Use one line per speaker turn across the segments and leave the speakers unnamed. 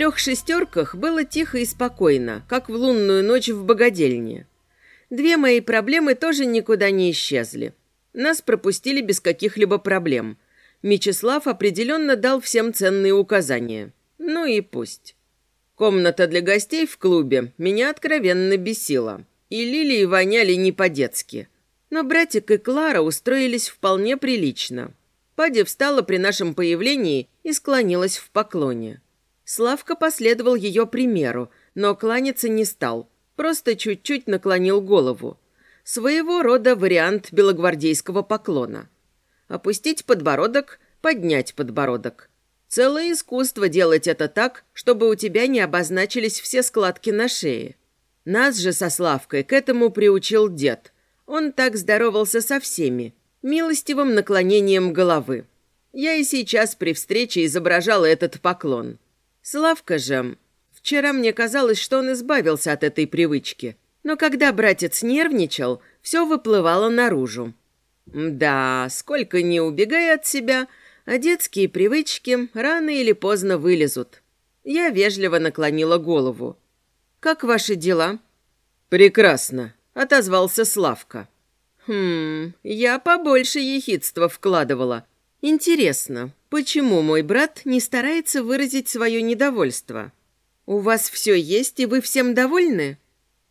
трех шестерках было тихо и спокойно, как в лунную ночь в богадельне. Две мои проблемы тоже никуда не исчезли. Нас пропустили без каких-либо проблем. Мечислав определенно дал всем ценные указания. Ну и пусть. Комната для гостей в клубе меня откровенно бесила. И лилии воняли не по-детски. Но братик и Клара устроились вполне прилично. Пади встала при нашем появлении и склонилась в поклоне. Славка последовал ее примеру, но кланяться не стал, просто чуть-чуть наклонил голову. Своего рода вариант белогвардейского поклона. Опустить подбородок, поднять подбородок. Целое искусство делать это так, чтобы у тебя не обозначились все складки на шее. Нас же со Славкой к этому приучил дед. Он так здоровался со всеми, милостивым наклонением головы. Я и сейчас при встрече изображала этот поклон. Славка же... Вчера мне казалось, что он избавился от этой привычки. Но когда братец нервничал, все выплывало наружу. Да, сколько не убегая от себя, а детские привычки рано или поздно вылезут. Я вежливо наклонила голову. «Как ваши дела?» «Прекрасно», — отозвался Славка. «Хм, я побольше ехидства вкладывала. Интересно, почему мой брат не старается выразить свое недовольство? У вас все есть, и вы всем довольны?»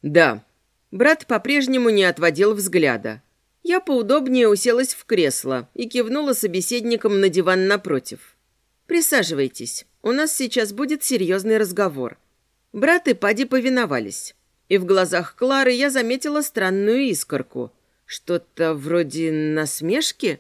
«Да». Брат по-прежнему не отводил взгляда. Я поудобнее уселась в кресло и кивнула собеседником на диван напротив. «Присаживайтесь. У нас сейчас будет серьезный разговор». Брат и Пади повиновались. И в глазах Клары я заметила странную искорку. Что-то вроде насмешки?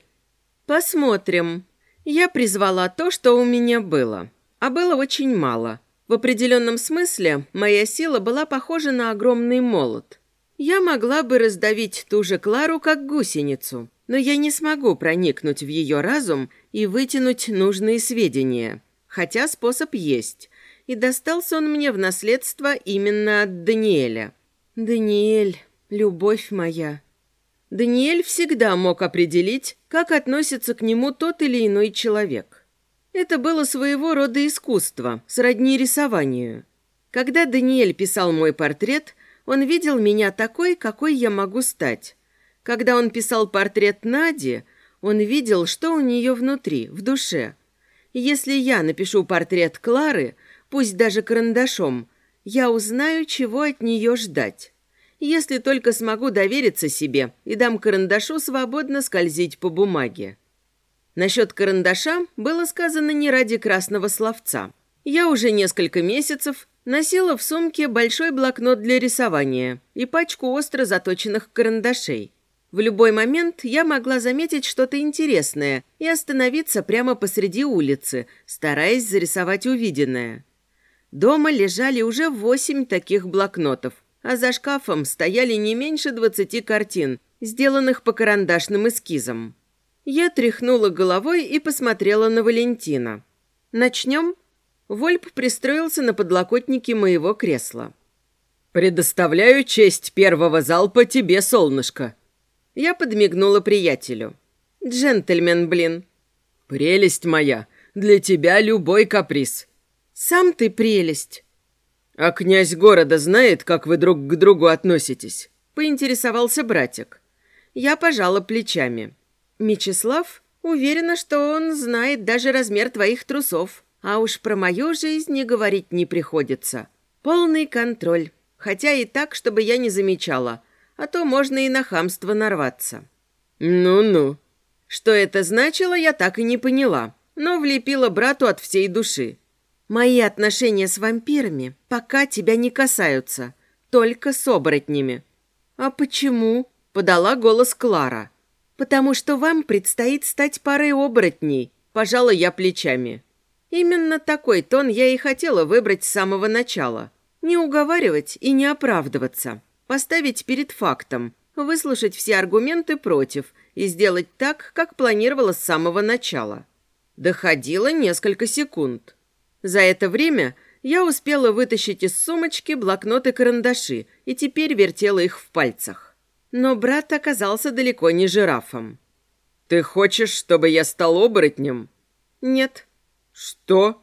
Посмотрим. Я призвала то, что у меня было. А было очень мало. В определенном смысле моя сила была похожа на огромный молот. Я могла бы раздавить ту же Клару, как гусеницу, но я не смогу проникнуть в ее разум и вытянуть нужные сведения. Хотя способ есть и достался он мне в наследство именно от Даниэля. Даниэль, любовь моя. Даниэль всегда мог определить, как относится к нему тот или иной человек. Это было своего рода искусство, сродни рисованию. Когда Даниэль писал мой портрет, он видел меня такой, какой я могу стать. Когда он писал портрет Нади, он видел, что у нее внутри, в душе. если я напишу портрет Клары – пусть даже карандашом, я узнаю, чего от нее ждать. Если только смогу довериться себе и дам карандашу свободно скользить по бумаге. Насчет карандаша было сказано не ради красного словца. Я уже несколько месяцев носила в сумке большой блокнот для рисования и пачку остро заточенных карандашей. В любой момент я могла заметить что-то интересное и остановиться прямо посреди улицы, стараясь зарисовать увиденное. Дома лежали уже восемь таких блокнотов, а за шкафом стояли не меньше двадцати картин, сделанных по карандашным эскизам. Я тряхнула головой и посмотрела на Валентина. «Начнем?» Вольп пристроился на подлокотнике моего кресла. «Предоставляю честь первого залпа тебе, солнышко!» Я подмигнула приятелю. «Джентльмен, блин!» «Прелесть моя! Для тебя любой каприз!» Сам ты прелесть. А князь города знает, как вы друг к другу относитесь? Поинтересовался братик. Я пожала плечами. Мечислав уверена, что он знает даже размер твоих трусов. А уж про мою жизнь не говорить не приходится. Полный контроль. Хотя и так, чтобы я не замечала. А то можно и на хамство нарваться. Ну-ну. Что это значило, я так и не поняла. Но влепила брату от всей души. Мои отношения с вампирами пока тебя не касаются, только с оборотнями. А почему? Подала голос Клара. Потому что вам предстоит стать парой оборотней, пожала я плечами. Именно такой тон я и хотела выбрать с самого начала. Не уговаривать и не оправдываться. Поставить перед фактом, выслушать все аргументы против и сделать так, как планировала с самого начала. Доходило несколько секунд. За это время я успела вытащить из сумочки блокнот и карандаши и теперь вертела их в пальцах. Но брат оказался далеко не жирафом. «Ты хочешь, чтобы я стал оборотнем?» «Нет». «Что?»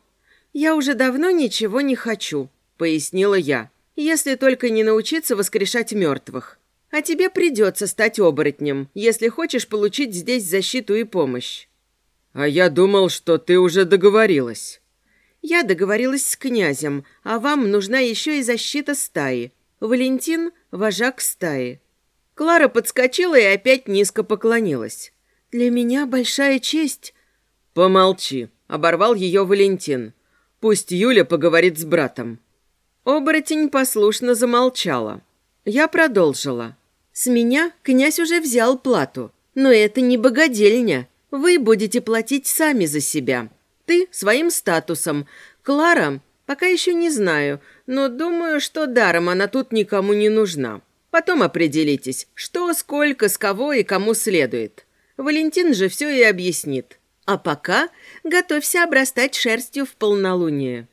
«Я уже давно ничего не хочу», — пояснила я. «Если только не научиться воскрешать мертвых. А тебе придется стать оборотнем, если хочешь получить здесь защиту и помощь».
«А я думал, что ты уже договорилась».
«Я договорилась с князем, а вам нужна еще и защита стаи. Валентин – вожак стаи». Клара подскочила и опять низко поклонилась. «Для меня большая честь».
«Помолчи», – оборвал ее Валентин. «Пусть Юля поговорит с братом».
Оборотень послушно замолчала. Я продолжила. «С меня князь уже взял плату, но это не богадельня. Вы будете платить сами за себя. Ты своим статусом. Клара, пока еще не знаю, но думаю, что даром она тут никому не нужна. Потом определитесь, что, сколько, с кого и кому следует. Валентин же все и объяснит. А пока готовься обрастать шерстью в полнолуние».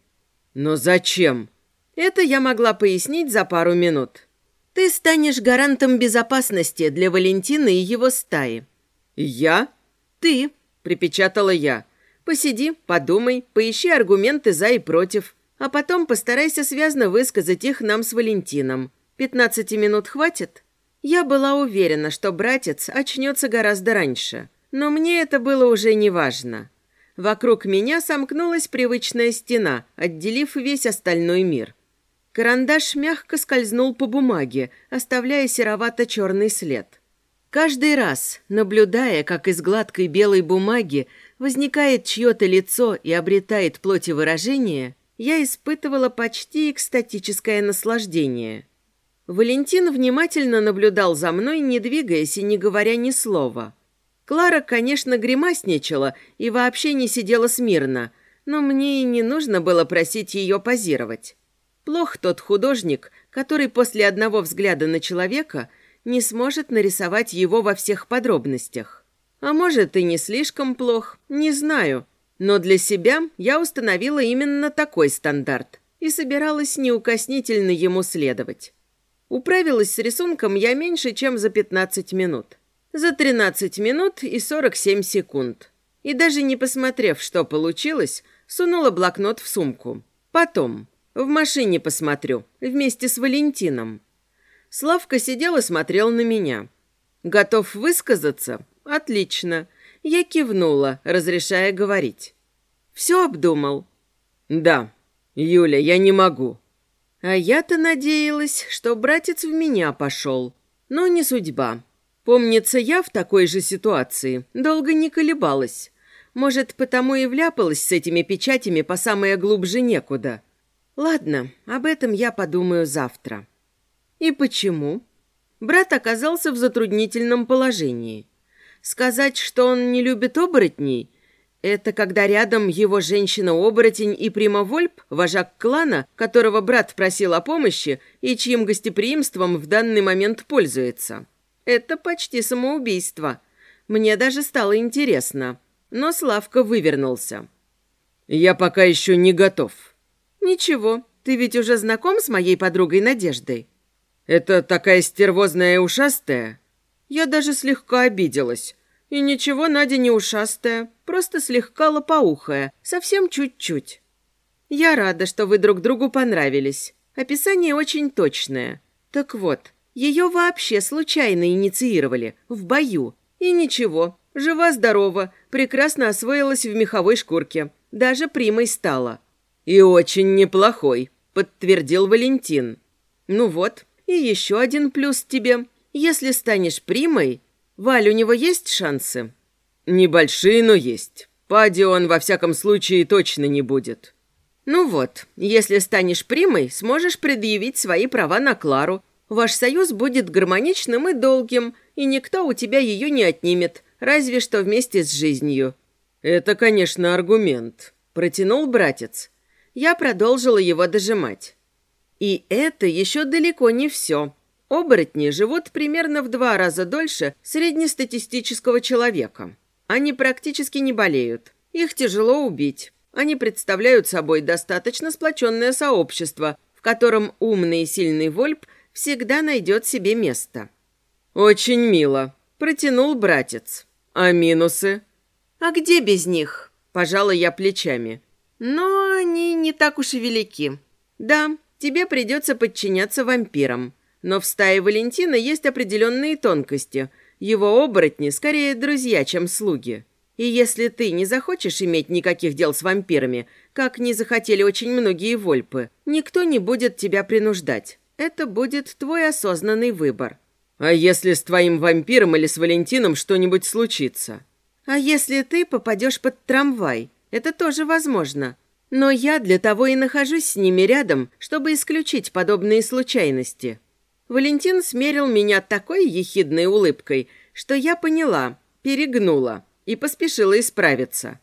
«Но зачем?»
Это я могла пояснить за пару минут. Ты станешь гарантом безопасности для Валентина и его стаи.
«Я?»
«Ты», — припечатала я. «Посиди, подумай, поищи аргументы за и против, а потом постарайся связно высказать их нам с Валентином. Пятнадцати минут хватит?» Я была уверена, что братец очнется гораздо раньше, но мне это было уже неважно. Вокруг меня сомкнулась привычная стена, отделив весь остальной мир. Карандаш мягко скользнул по бумаге, оставляя серовато-черный след. Каждый раз, наблюдая, как из гладкой белой бумаги возникает чье-то лицо и обретает плоти выражение, я испытывала почти экстатическое наслаждение. Валентин внимательно наблюдал за мной, не двигаясь и не говоря ни слова. Клара, конечно, гримасничала и вообще не сидела смирно, но мне и не нужно было просить ее позировать. Плох тот художник, который после одного взгляда на человека не сможет нарисовать его во всех подробностях. А может и не слишком плох, не знаю. Но для себя я установила именно такой стандарт и собиралась неукоснительно ему следовать. Управилась с рисунком я меньше, чем за 15 минут. За 13 минут и 47 секунд. И даже не посмотрев, что получилось, сунула блокнот в сумку. Потом. В машине посмотрю, вместе с Валентином. Славка сидел и смотрел на меня. Готов высказаться? Отлично. Я кивнула, разрешая говорить. Все обдумал?
Да. Юля, я не могу.
А я-то надеялась, что братец в меня пошел. Но не судьба. Помнится, я в такой же ситуации долго не колебалась. Может, потому и вляпалась с этими печатями по самое глубже некуда. Ладно, об этом я подумаю завтра. И почему? Брат оказался в затруднительном положении. Сказать, что он не любит оборотней, это когда рядом его женщина-оборотень и Примавольп, вожак клана, которого брат просил о помощи и чьим гостеприимством в данный момент пользуется. Это почти самоубийство. Мне даже стало интересно. Но Славка вывернулся.
«Я пока еще не готов»,
«Ничего, ты ведь уже знаком с моей подругой Надеждой?»
«Это такая стервозная и ушастая?»
Я даже слегка обиделась. И ничего, Надя не ушастая, просто слегка лопоухая, совсем чуть-чуть. Я рада, что вы друг другу понравились. Описание очень точное. Так вот, ее вообще случайно инициировали, в бою. И ничего, жива-здорова, прекрасно освоилась в меховой шкурке. Даже примой стала.
«И очень неплохой», — подтвердил Валентин.
«Ну вот, и еще один плюс тебе. Если станешь примой, Валь, у него есть шансы?»
«Небольшие, но есть. Пади он, во всяком случае, точно не будет».
«Ну вот, если станешь примой, сможешь предъявить свои права на Клару. Ваш союз будет гармоничным и долгим, и никто у тебя ее не отнимет, разве что вместе с жизнью».
«Это, конечно, аргумент», — протянул братец.
Я продолжила его дожимать. И это еще далеко не все. Оборотни живут примерно в два раза дольше среднестатистического человека. Они практически не болеют. Их тяжело убить. Они представляют собой достаточно сплоченное сообщество, в котором умный и сильный Вольп всегда найдет себе место.
«Очень мило», – протянул братец. «А минусы?»
«А где без них?» – пожала я плечами. Но они не так уж и велики. Да, тебе придется подчиняться вампирам. Но в стае Валентина есть определенные тонкости. Его оборотни скорее друзья, чем слуги. И если ты не захочешь иметь никаких дел с вампирами, как не захотели очень многие вольпы, никто не будет тебя принуждать. Это будет твой осознанный выбор.
А если с твоим вампиром или с Валентином что-нибудь случится?
А если ты попадешь под трамвай? Это тоже возможно. Но я для того и нахожусь с ними рядом, чтобы исключить подобные случайности. Валентин смерил меня такой ехидной улыбкой, что я поняла, перегнула и поспешила исправиться.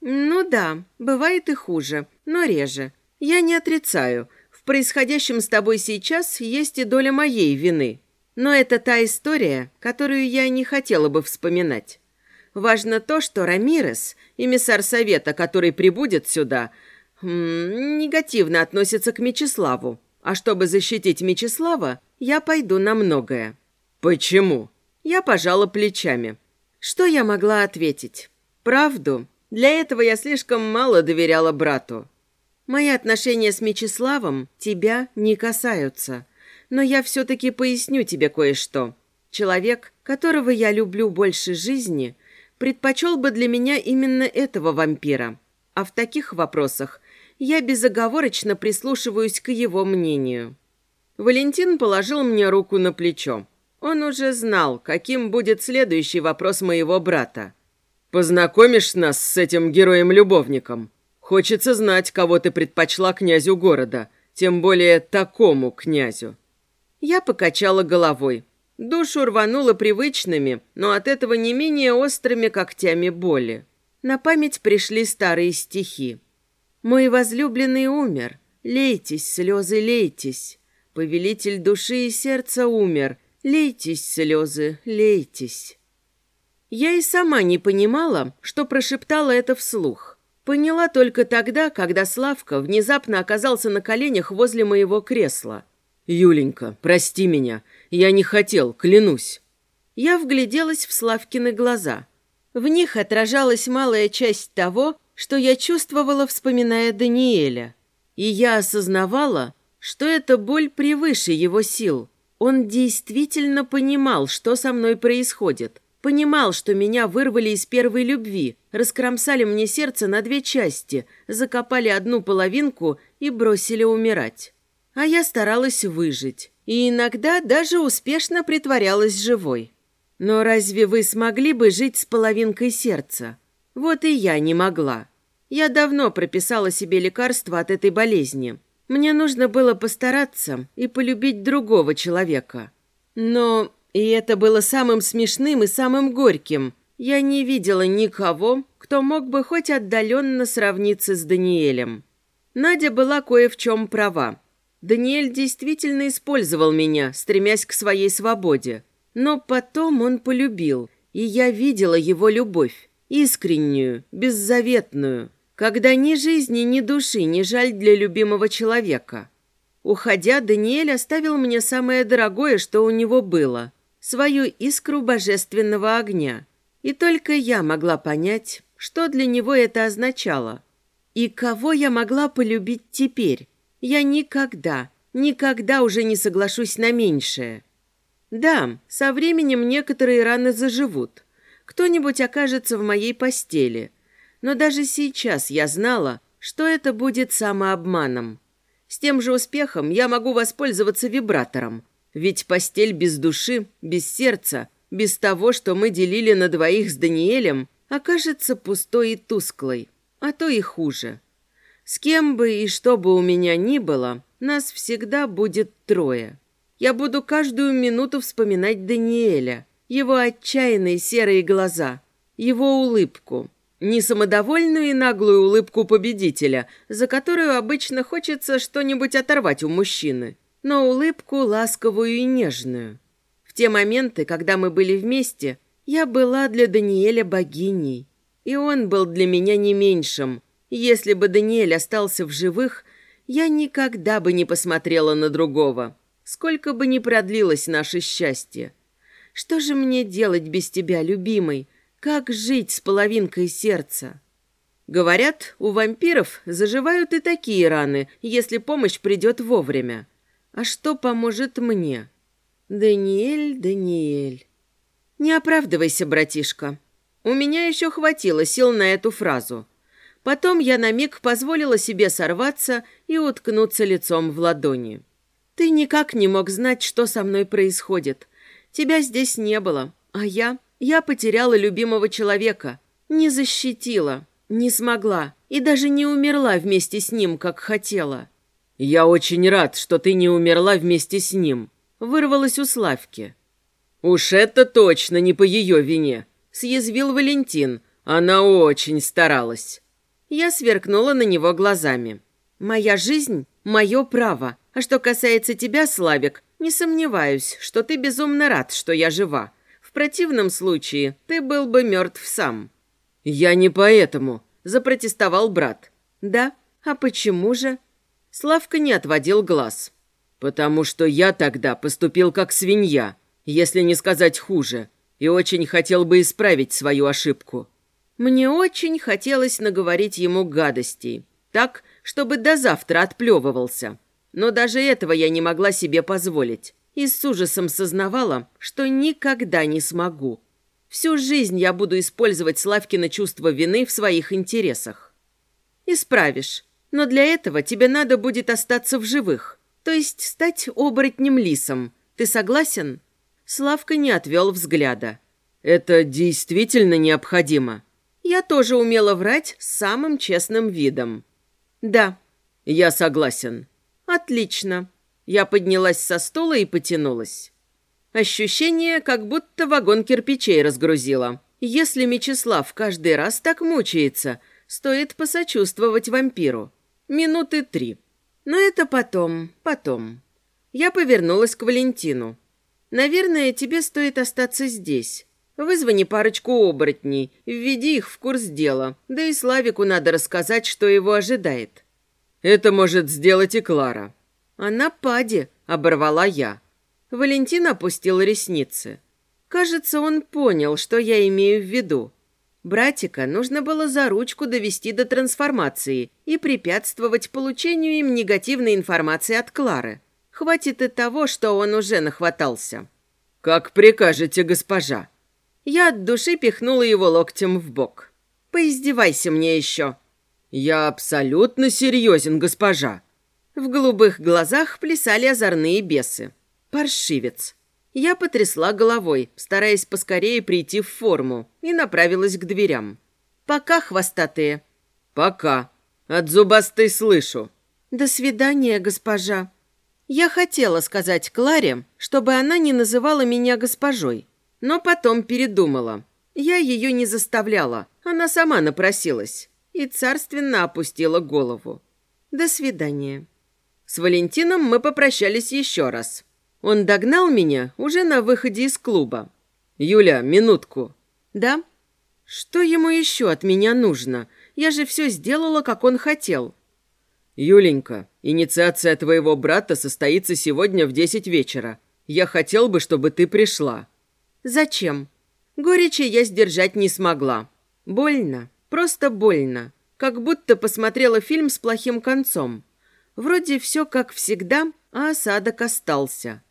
«Ну да, бывает и хуже, но реже. Я не отрицаю. В происходящем с тобой сейчас есть и доля моей вины. Но это та история, которую я не хотела бы вспоминать. Важно то, что Рамирес, эмиссар совета, который прибудет сюда, негативно относится к Мечиславу. А чтобы защитить Мечислава, я пойду на многое».
«Почему?»
Я пожала плечами. Что я могла ответить? Правду. Для этого я слишком мало доверяла брату. Мои отношения с Мечиславом тебя не касаются. Но я все-таки поясню тебе кое-что. Человек, которого я люблю больше жизни, предпочел бы для меня именно этого вампира. А в таких вопросах я безоговорочно прислушиваюсь к его мнению. Валентин положил мне руку на плечо. Он уже знал, каким будет следующий вопрос моего брата.
«Познакомишь нас с этим героем-любовником? Хочется знать, кого ты предпочла князю города, тем более такому князю».
Я покачала головой. Душу рвануло привычными, но от этого не менее острыми когтями боли. На память пришли старые стихи. «Мой возлюбленный умер, лейтесь, слезы, лейтесь. Повелитель души и сердца умер, Лейтесь, слезы, лейтесь. Я и сама не понимала, что прошептала это вслух. Поняла только тогда, когда Славка внезапно оказался на коленях возле моего кресла.
«Юленька, прости меня. Я не хотел, клянусь».
Я вгляделась в Славкины глаза. В них отражалась малая часть того, что я чувствовала, вспоминая Даниэля. И я осознавала, что эта боль превыше его сил – он действительно понимал, что со мной происходит. Понимал, что меня вырвали из первой любви, раскромсали мне сердце на две части, закопали одну половинку и бросили умирать. А я старалась выжить. И иногда даже успешно притворялась живой. Но разве вы смогли бы жить с половинкой сердца? Вот и я не могла. Я давно прописала себе лекарство от этой болезни – мне нужно было постараться и полюбить другого человека. Но, и это было самым смешным и самым горьким, я не видела никого, кто мог бы хоть отдаленно сравниться с Даниэлем. Надя была кое в чем права. Даниэль действительно использовал меня, стремясь к своей свободе. Но потом он полюбил, и я видела его любовь, искреннюю, беззаветную – когда ни жизни, ни души не жаль для любимого человека. Уходя, Даниэль оставил мне самое дорогое, что у него было – свою искру божественного огня. И только я могла понять, что для него это означало. И кого я могла полюбить теперь? Я никогда, никогда уже не соглашусь на меньшее. Да, со временем некоторые раны заживут. Кто-нибудь окажется в моей постели – но даже сейчас я знала, что это будет самообманом. С тем же успехом я могу воспользоваться вибратором, ведь постель без души, без сердца, без того, что мы делили на двоих с Даниэлем, окажется пустой и тусклой, а то и хуже. С кем бы и что бы у меня ни было, нас всегда будет трое. Я буду каждую минуту вспоминать Даниэля, его отчаянные серые глаза, его улыбку, не самодовольную и наглую улыбку победителя, за которую обычно хочется что-нибудь оторвать у мужчины, но улыбку ласковую и нежную. В те моменты, когда мы были вместе, я была для Даниэля богиней, и он был для меня не меньшим. Если бы Даниэль остался в живых, я никогда бы не посмотрела на другого, сколько бы ни продлилось наше счастье. Что же мне делать без тебя, любимый? Как жить с половинкой сердца? Говорят, у вампиров заживают и такие раны, если помощь придет вовремя. А что поможет мне? Даниэль, Даниэль. Не оправдывайся, братишка. У меня еще хватило сил на эту фразу. Потом я на миг позволила себе сорваться и уткнуться лицом в ладони. Ты никак не мог знать, что со мной происходит. Тебя здесь не было, а я... Я потеряла любимого человека. Не защитила, не смогла и даже не умерла вместе с ним, как хотела.
«Я очень рад, что ты не умерла вместе с ним», — вырвалась у Славки. «Уж это точно не по ее вине», — съязвил Валентин. Она очень старалась.
Я сверкнула на него глазами. «Моя жизнь — мое право. А что касается тебя, Славик, не сомневаюсь, что ты безумно рад, что я жива. В противном случае ты был бы мертв сам».
«Я не поэтому», — запротестовал брат.
«Да? А почему же?» Славка не отводил глаз.
«Потому что я тогда поступил как свинья, если не сказать хуже, и очень хотел бы исправить свою ошибку.
Мне очень хотелось наговорить ему гадостей, так, чтобы до завтра отплевывался. Но даже этого я не могла себе позволить. И с ужасом сознавала, что никогда не смогу. Всю жизнь я буду использовать Славкино чувство вины в своих интересах. Исправишь, но для этого тебе надо будет остаться в живых, то есть стать оборотнем-лисом. Ты согласен?» Славка не отвел взгляда.
«Это действительно необходимо?»
Я тоже умела врать самым честным видом. Да.
Я согласен.
Отлично. Я поднялась со стула и потянулась. Ощущение, как будто вагон кирпичей разгрузила. Если Мечислав каждый раз так мучается, стоит посочувствовать вампиру. Минуты три. Но это потом, потом. Я повернулась к Валентину. Наверное, тебе стоит остаться здесь. Вызвани парочку оборотней, введи их в курс дела, да и Славику надо рассказать, что его ожидает.
Это может сделать и Клара.
Она пади, оборвала я. Валентин опустил ресницы. Кажется, он понял, что я имею в виду. Братика нужно было за ручку довести до трансформации и препятствовать получению им негативной информации от Клары. Хватит и того, что он уже нахватался.
«Как прикажете, госпожа»,
я от души пихнула его локтем в бок. «Поиздевайся мне еще».
«Я абсолютно серьезен, госпожа».
В голубых глазах плясали озорные бесы. Паршивец. Я потрясла головой, стараясь поскорее прийти в форму, и направилась к дверям. «Пока, хвостатые».
«Пока. От зубастой слышу».
«До свидания, госпожа». Я хотела сказать Кларе, чтобы она не называла меня госпожой, но потом передумала. Я ее не заставляла, она сама напросилась и царственно опустила голову. До свидания. С Валентином мы попрощались еще раз. Он догнал меня уже на выходе из клуба.
«Юля, минутку».
«Да?» «Что ему еще от меня нужно? Я же все сделала, как он хотел».
«Юленька, инициация твоего брата состоится сегодня в десять вечера. Я хотел бы, чтобы ты пришла».
Зачем? Горечи я сдержать не смогла. Больно, просто больно. Как будто посмотрела фильм с плохим концом. Вроде все как всегда, а осадок остался.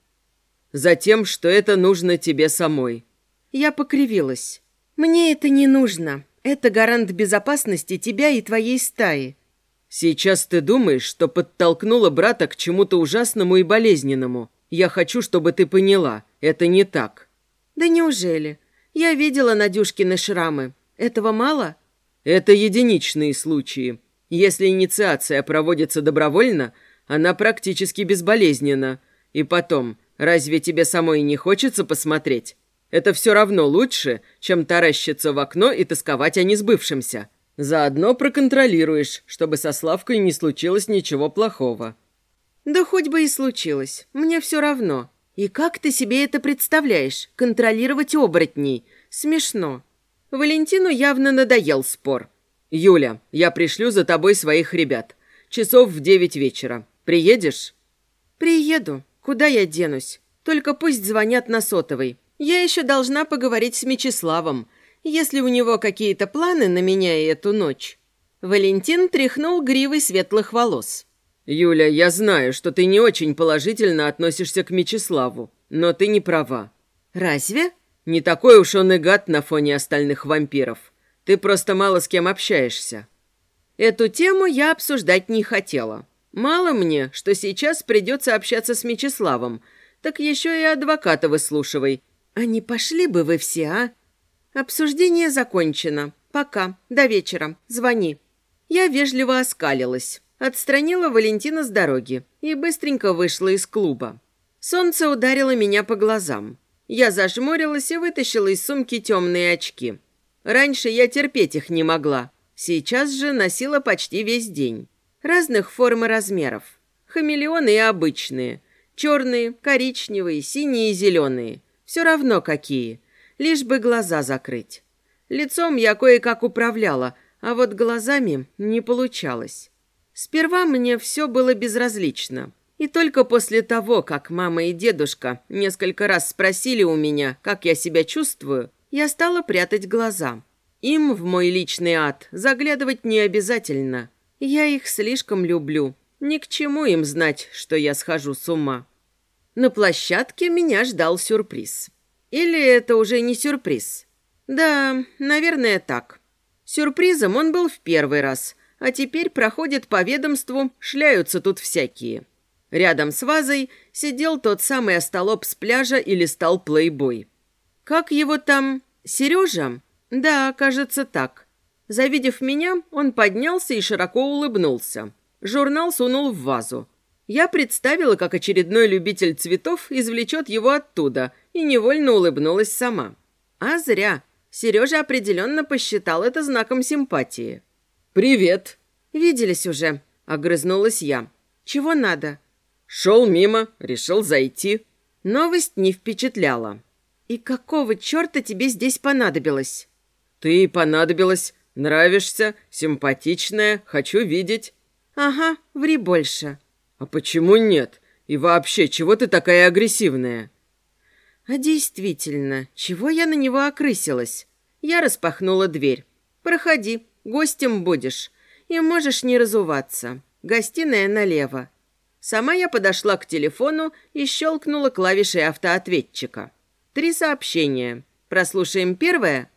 Затем, что это нужно тебе самой.
Я покривилась. Мне это не нужно. Это гарант безопасности тебя и твоей стаи.
Сейчас ты думаешь, что подтолкнула брата к чему-то ужасному и болезненному. Я хочу, чтобы ты поняла, это не так.
Да неужели? Я видела Надюшкины шрамы. Этого мало?
Это единичные случаи. Если инициация проводится добровольно, она практически безболезненна. И потом, разве тебе самой не хочется посмотреть? Это все равно лучше, чем таращиться в окно и тосковать о несбывшемся. Заодно проконтролируешь, чтобы со Славкой не случилось ничего плохого.
Да хоть бы и случилось, мне все равно. И как ты себе это представляешь? Контролировать оборотней? Смешно. Валентину явно надоел спор.
«Юля, я пришлю за тобой своих ребят. Часов в девять вечера. Приедешь?»
«Приеду. Куда я денусь? Только пусть звонят на сотовый. Я еще должна поговорить с Мечиславом, если у него какие-то планы на меня и эту ночь». Валентин тряхнул гривой светлых волос.
«Юля, я знаю, что ты не очень положительно относишься к Мечиславу, но ты не права».
«Разве?»
«Не такой уж он и гад на фоне остальных вампиров. Ты просто мало с кем общаешься».
Эту тему я обсуждать не хотела. Мало мне, что сейчас придется общаться с Мечиславом, так еще и адвоката выслушивай. А не пошли бы вы все, а? Обсуждение закончено. Пока. До вечера. Звони. Я вежливо оскалилась, отстранила Валентина с дороги и быстренько вышла из клуба. Солнце ударило меня по глазам. Я зажмурилась и вытащила из сумки темные очки. Раньше я терпеть их не могла. Сейчас же носила почти весь день. Разных форм и размеров. Хамелеоны и обычные. Черные, коричневые, синие и зеленые. Все равно какие. Лишь бы глаза закрыть. Лицом я кое-как управляла, а вот глазами не получалось. Сперва мне все было безразлично. И только после того, как мама и дедушка несколько раз спросили у меня, как я себя чувствую, я стала прятать глаза. Им в мой личный ад заглядывать не обязательно. Я их слишком люблю. Ни к чему им знать, что я схожу с ума. На площадке меня ждал сюрприз. Или это уже не сюрприз? Да, наверное, так. Сюрпризом он был в первый раз, а теперь проходит по ведомству, шляются тут всякие. Рядом с вазой сидел тот самый остолоп с пляжа и листал плейбой. Как его там? Сережа? Да, кажется так. Завидев меня, он поднялся и широко улыбнулся. Журнал сунул в вазу. Я представила, как очередной любитель цветов извлечет его оттуда, и невольно улыбнулась сама. А зря. Сережа определенно посчитал это знаком симпатии.
«Привет!»
«Виделись уже», — огрызнулась я. «Чего надо?»
«Шел мимо, решил зайти».
Новость не впечатляла. «И какого черта тебе здесь понадобилось?»
«Ты понадобилась. Нравишься, симпатичная, хочу видеть».
«Ага, ври больше».
«А почему нет? И вообще, чего ты такая агрессивная?»
А действительно, чего я на него окрысилась? Я распахнула дверь. «Проходи, гостем будешь. И можешь не разуваться. Гостиная налево». Сама я подошла к телефону и щелкнула клавишей автоответчика. Три сообщения. Прослушаем первое.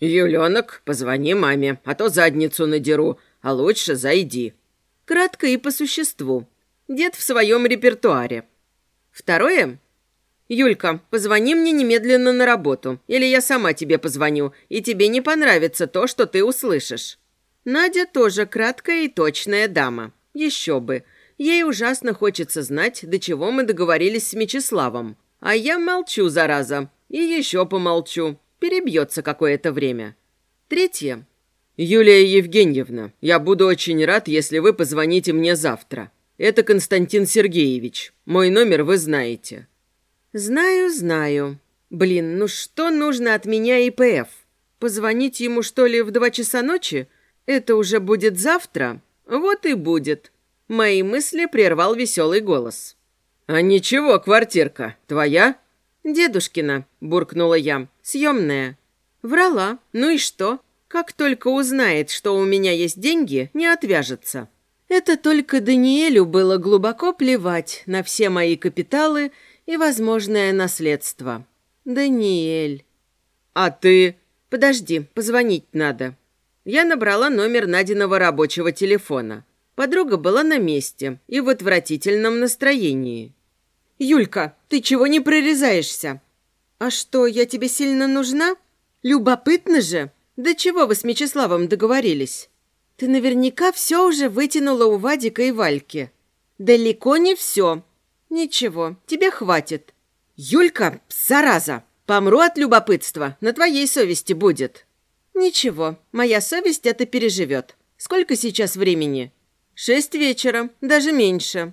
«Юленок, позвони маме, а то задницу надеру, а лучше зайди».
Кратко и по существу. Дед в своем репертуаре. Второе. «Юлька, позвони мне немедленно на работу, или я сама тебе позвоню, и тебе не понравится то, что ты услышишь». Надя тоже краткая и точная дама. Еще бы. Ей ужасно хочется знать, до чего мы договорились с Мечиславом. А я молчу, зараза. И еще помолчу. Перебьется какое-то время. Третье.
«Юлия Евгеньевна, я буду очень рад, если вы позвоните мне завтра. Это Константин Сергеевич. Мой номер вы знаете».
«Знаю, знаю. Блин, ну что нужно от меня ИПФ? Позвонить ему, что ли, в два часа ночи? Это уже будет завтра? Вот и будет». Мои мысли прервал веселый голос.
«А ничего, квартирка. Твоя?»
«Дедушкина», — буркнула я. «Съемная». Врала. Ну и что? Как только узнает, что у меня есть деньги, не отвяжется. Это только Даниэлю было глубоко плевать на все мои капиталы и возможное наследство. Даниэль.
А ты...
Подожди, позвонить надо. Я набрала номер Надиного рабочего телефона. Подруга была на месте и в отвратительном настроении. «Юлька, ты чего не прорезаешься?» «А что, я тебе сильно нужна? Любопытно же. Да чего вы с Мечиславом договорились?» «Ты наверняка все уже вытянула у Вадика и Вальки». «Далеко не все. «Ничего, тебе хватит». «Юлька, зараза! Помру от любопытства, на твоей совести будет». «Ничего, моя совесть это переживет. Сколько сейчас времени?» «Шесть вечера, даже меньше».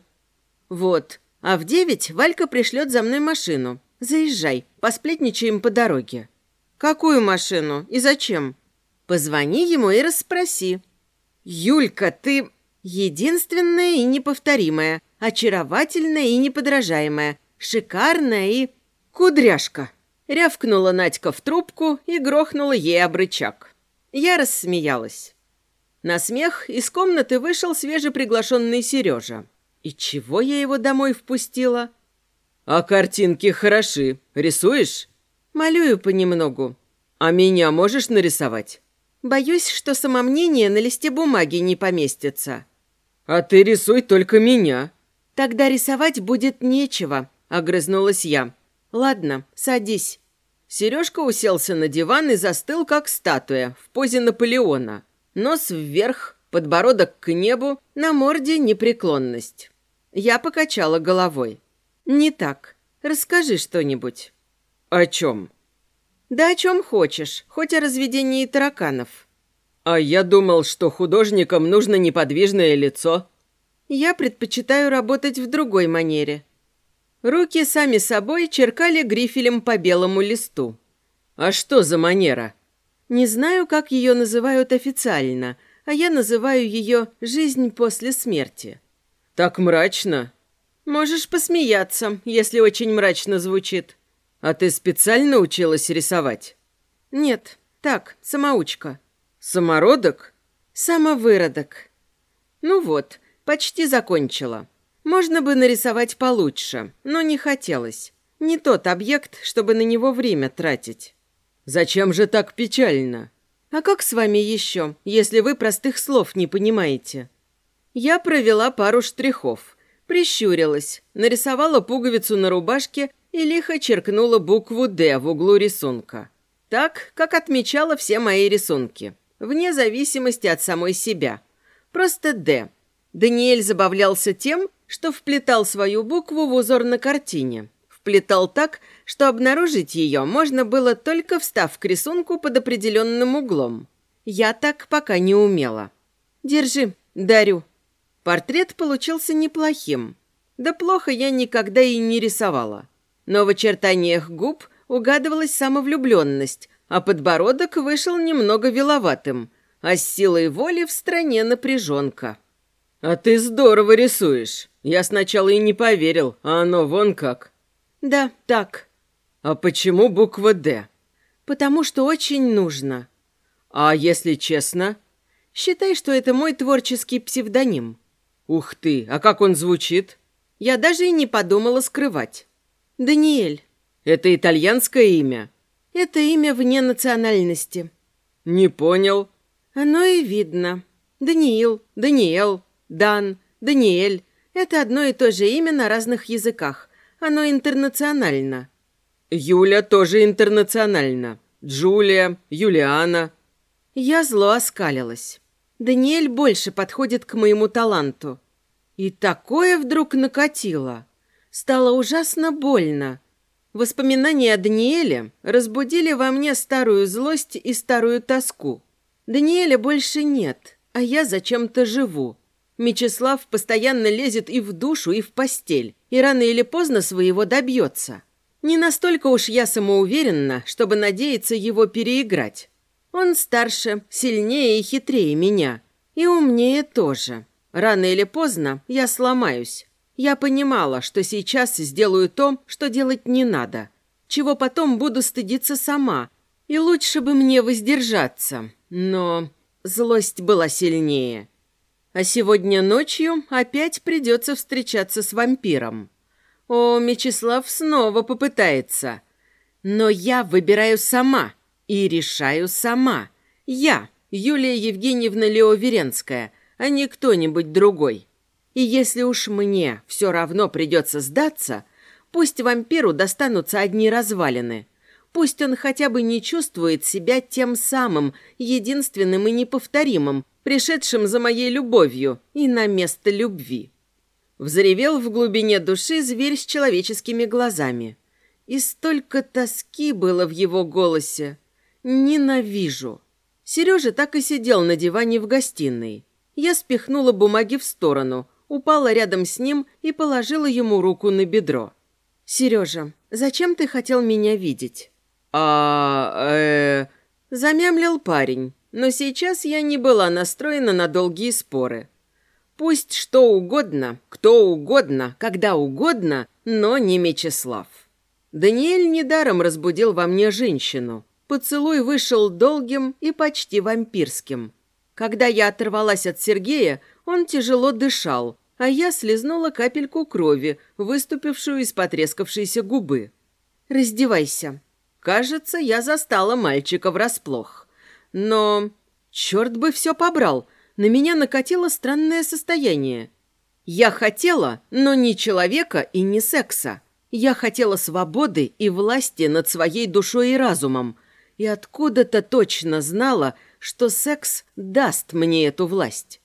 «Вот, а в девять Валька пришлет за мной машину. Заезжай, посплетничаем по дороге». «Какую машину? И зачем?» «Позвони ему и расспроси». «Юлька, ты...» «Единственная и неповторимая очаровательная и неподражаемая, шикарная и... кудряшка!» Рявкнула Надька в трубку и грохнула ей обрычак. Я рассмеялась. На смех из комнаты вышел свежеприглашенный Сережа. И чего я его домой впустила?
А картинки хороши. Рисуешь?
Малюю понемногу.
А меня можешь нарисовать?
Боюсь, что самомнение на листе бумаги не поместится.
А ты рисуй только меня.
Тогда рисовать будет нечего, огрызнулась я. Ладно, садись. Сережка уселся на диван и застыл, как статуя, в позе Наполеона. Нос вверх, подбородок к небу, на морде непреклонность. Я покачала головой. «Не так. Расскажи что-нибудь».
«О чем?»
«Да о чем хочешь, хоть о разведении тараканов».
«А я думал, что художникам нужно неподвижное лицо».
«Я предпочитаю работать в другой манере». Руки сами собой черкали грифелем по белому листу.
«А что за манера?»
Не знаю, как ее называют официально, а я называю ее «жизнь после смерти».
Так мрачно.
Можешь посмеяться, если очень мрачно звучит.
А ты специально училась рисовать?
Нет, так, самоучка.
Самородок?
Самовыродок. Ну вот, почти закончила. Можно бы нарисовать получше, но не хотелось. Не тот объект, чтобы на него время тратить.
Зачем же так печально?
А как с вами еще, если вы простых слов не понимаете? Я провела пару штрихов, прищурилась, нарисовала пуговицу на рубашке и лихо черкнула букву «Д» в углу рисунка. Так, как отмечала все мои рисунки, вне зависимости от самой себя. Просто «Д». Даниэль забавлялся тем, что вплетал свою букву в узор на картине вплетал так, что обнаружить ее можно было только встав к рисунку под определенным углом. Я так пока не умела. «Держи, дарю». Портрет получился неплохим. Да плохо я никогда и не рисовала. Но в очертаниях губ угадывалась самовлюбленность, а подбородок вышел немного виловатым, а с силой воли в стране напряженка.
«А ты здорово рисуешь. Я сначала и не поверил, а оно вон как».
«Да, так».
«А почему буква «Д»?»
«Потому что очень нужно».
«А если честно?»
«Считай, что это мой творческий псевдоним».
«Ух ты! А как он звучит?»
Я даже и не подумала скрывать. «Даниэль».
«Это итальянское имя?»
«Это имя вне национальности».
«Не понял».
«Оно и видно. Даниил, Даниэл, Дан, Даниэль. Это одно и то же имя на разных языках. Оно интернационально».
«Юля тоже интернационально. Джулия, Юлиана».
Я зло оскалилась. Даниэль больше подходит к моему таланту. И такое вдруг накатило. Стало ужасно больно. Воспоминания о Даниэле разбудили во мне старую злость и старую тоску. Даниэля больше нет, а я зачем-то живу. Мечислав постоянно лезет и в душу, и в постель, и рано или поздно своего добьется. Не настолько уж я самоуверенна, чтобы надеяться его переиграть. Он старше, сильнее и хитрее меня. И умнее тоже. Рано или поздно я сломаюсь. Я понимала, что сейчас сделаю то, что делать не надо. Чего потом буду стыдиться сама. И лучше бы мне воздержаться. Но злость была сильнее. А сегодня ночью опять придется встречаться с вампиром. О, Мечислав снова попытается. Но я выбираю сама и решаю сама. Я, Юлия Евгеньевна Леоверенская, а не кто-нибудь другой. И если уж мне все равно придется сдаться, пусть вампиру достанутся одни развалины. Пусть он хотя бы не чувствует себя тем самым, единственным и неповторимым, пришедшим за моей любовью и на место любви. Взревел в глубине души зверь с человеческими глазами. И столько тоски было в его голосе. Ненавижу. Сережа так и сидел на диване в гостиной. Я спихнула бумаги в сторону, упала рядом с ним и положила ему руку на бедро. «Сережа, зачем ты хотел меня видеть?»
«А... э...»
Замямлил парень но сейчас я не была настроена на долгие споры. Пусть что угодно, кто угодно, когда угодно, но не Мечислав. Даниэль недаром разбудил во мне женщину. Поцелуй вышел долгим и почти вампирским. Когда я оторвалась от Сергея, он тяжело дышал, а я слезнула капельку крови, выступившую из потрескавшейся губы. «Раздевайся». Кажется, я застала мальчика врасплох. Но... Черт бы все побрал. На меня накатило странное состояние. Я хотела, но не человека и не секса. Я хотела свободы и власти над своей душой и разумом. И откуда-то точно знала, что секс даст мне эту власть.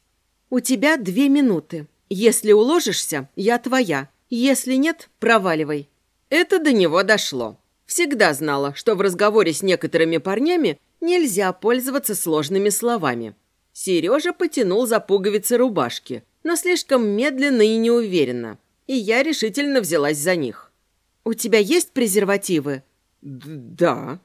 «У тебя две минуты. Если уложишься, я твоя. Если нет, проваливай». Это до него дошло. Всегда знала, что в разговоре с некоторыми парнями нельзя пользоваться сложными словами. Сережа потянул за пуговицы рубашки, но слишком медленно и неуверенно, и я решительно взялась за них. «У тебя есть презервативы?»
«Да».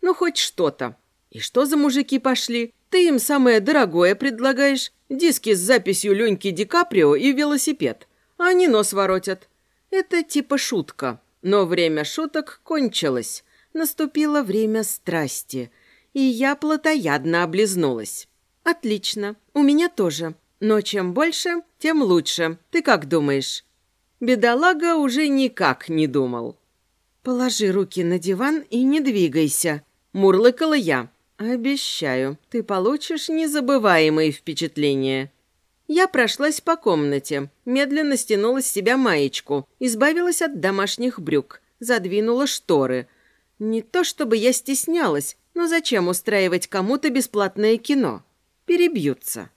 «Ну, хоть что-то. И что за мужики пошли? Ты им самое дорогое предлагаешь? Диски с записью Леньки Ди Каприо и велосипед. А они нос воротят. Это типа шутка. Но время шуток кончилось. Наступило время страсти. И я плотоядно облизнулась. «Отлично. У меня тоже. Но чем больше, тем лучше. Ты как думаешь?» Бедолага уже никак не думал. «Положи руки на диван и не двигайся», – мурлыкала я. «Обещаю, ты получишь незабываемые впечатления». Я прошлась по комнате, медленно стянула с себя маечку, избавилась от домашних брюк, задвинула шторы. Не то чтобы я стеснялась, но зачем устраивать кому-то бесплатное кино? Перебьются.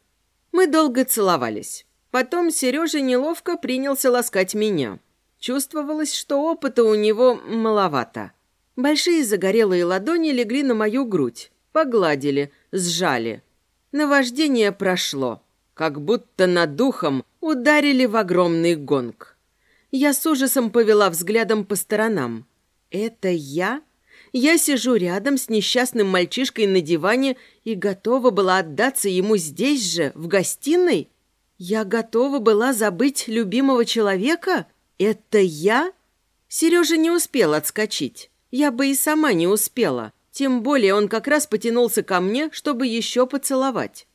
Мы долго целовались. Потом Сережа неловко принялся ласкать меня. Чувствовалось, что опыта у него маловато. Большие загорелые ладони легли на мою грудь, погладили, сжали. Наваждение прошло как будто над духом ударили в огромный гонг. Я с ужасом повела взглядом по сторонам. «Это я?» Я сижу рядом с несчастным мальчишкой на диване и готова была отдаться ему здесь же, в гостиной? Я готова была забыть любимого человека? Это я? Сережа не успел отскочить. Я бы и сама не успела. Тем более он как раз потянулся ко мне, чтобы еще поцеловать.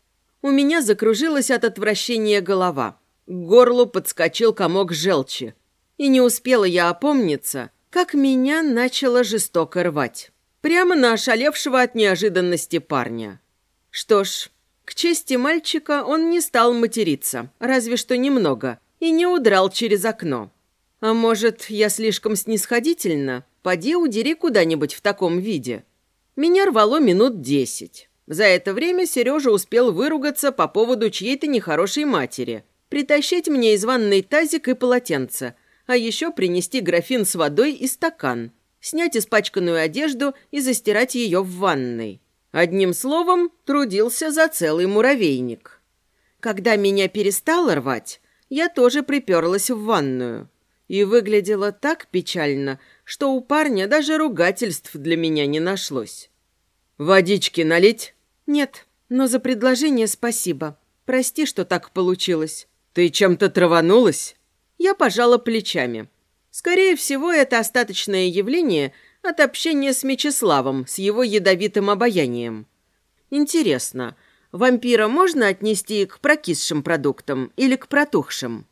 У меня закружилась от отвращения голова. К горлу подскочил комок желчи. И не успела я опомниться, как меня начало жестоко рвать. Прямо на ошалевшего от неожиданности парня. Что ж, к чести мальчика он не стал материться, разве что немного, и не удрал через окно. А может, я слишком снисходительна? Поди удери куда-нибудь в таком виде. Меня рвало минут десять. За это время Сережа успел выругаться по поводу чьей-то нехорошей матери, притащить мне из ванной тазик и полотенце, а еще принести графин с водой и стакан, снять испачканную одежду и застирать ее в ванной. Одним словом, трудился за целый муравейник. Когда меня перестало рвать, я тоже приперлась в ванную. И выглядело так печально, что у парня даже ругательств для меня не нашлось. «Водички налить?» «Нет, но за предложение спасибо. Прости, что так получилось». «Ты чем-то траванулась?» Я пожала плечами. Скорее всего, это остаточное явление от общения с Мечиславом, с его ядовитым обаянием. Интересно, вампира можно отнести к прокисшим продуктам или к протухшим?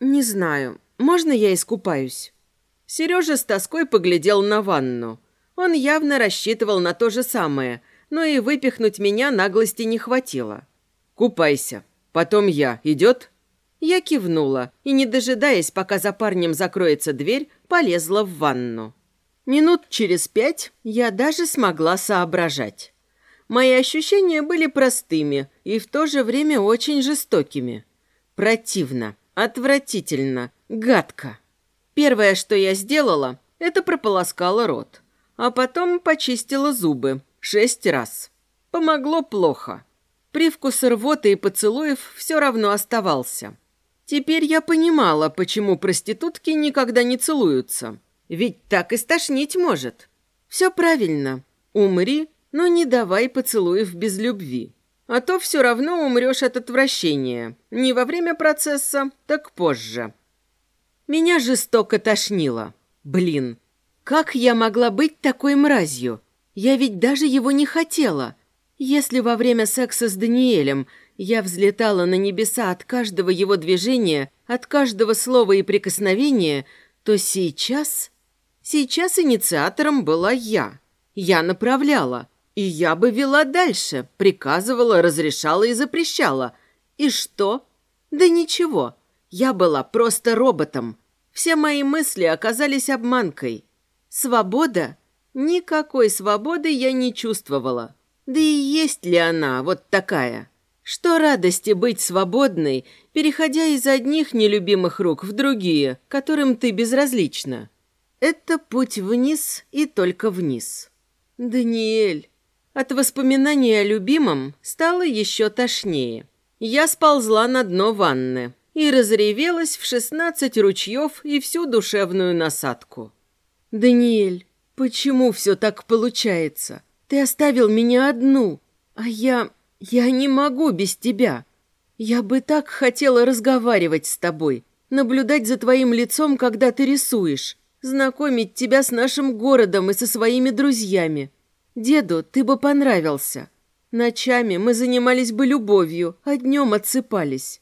Не знаю. Можно я искупаюсь? Сережа с тоской поглядел на ванну. Он явно рассчитывал на то же самое, но и выпихнуть меня наглости не хватило. «Купайся. Потом я. Идет?» Я кивнула и, не дожидаясь, пока за парнем закроется дверь, полезла в ванну. Минут через пять я даже смогла соображать. Мои ощущения были простыми и в то же время очень жестокими. Противно, отвратительно, гадко. Первое, что я сделала, это прополоскала рот а потом почистила зубы шесть раз. Помогло плохо. Привкус рвоты и поцелуев все равно оставался. Теперь я понимала, почему проститутки никогда не целуются. Ведь так и стошнить может. Все правильно. Умри, но не давай поцелуев без любви. А то все равно умрешь от отвращения. Не во время процесса, так позже. Меня жестоко тошнило. Блин, как я могла быть такой мразью? Я ведь даже его не хотела. Если во время секса с Даниэлем я взлетала на небеса от каждого его движения, от каждого слова и прикосновения, то сейчас... Сейчас инициатором была я. Я направляла, и я бы вела дальше, приказывала, разрешала и запрещала. И что? Да ничего. Я была просто роботом. Все мои мысли оказались обманкой. Свобода? Никакой свободы я не чувствовала. Да и есть ли она вот такая? Что радости быть свободной, переходя из одних нелюбимых рук в другие, которым ты безразлична? Это путь вниз и только вниз. Даниэль. От воспоминаний о любимом стало еще тошнее. Я сползла на дно ванны и разревелась в шестнадцать ручьев и всю душевную насадку. «Даниэль, почему все так получается? Ты оставил меня одну, а я... я не могу без тебя. Я бы так хотела разговаривать с тобой, наблюдать за твоим лицом, когда ты рисуешь, знакомить тебя с нашим городом и со своими друзьями. Деду ты бы понравился. Ночами мы занимались бы любовью, а днем отсыпались.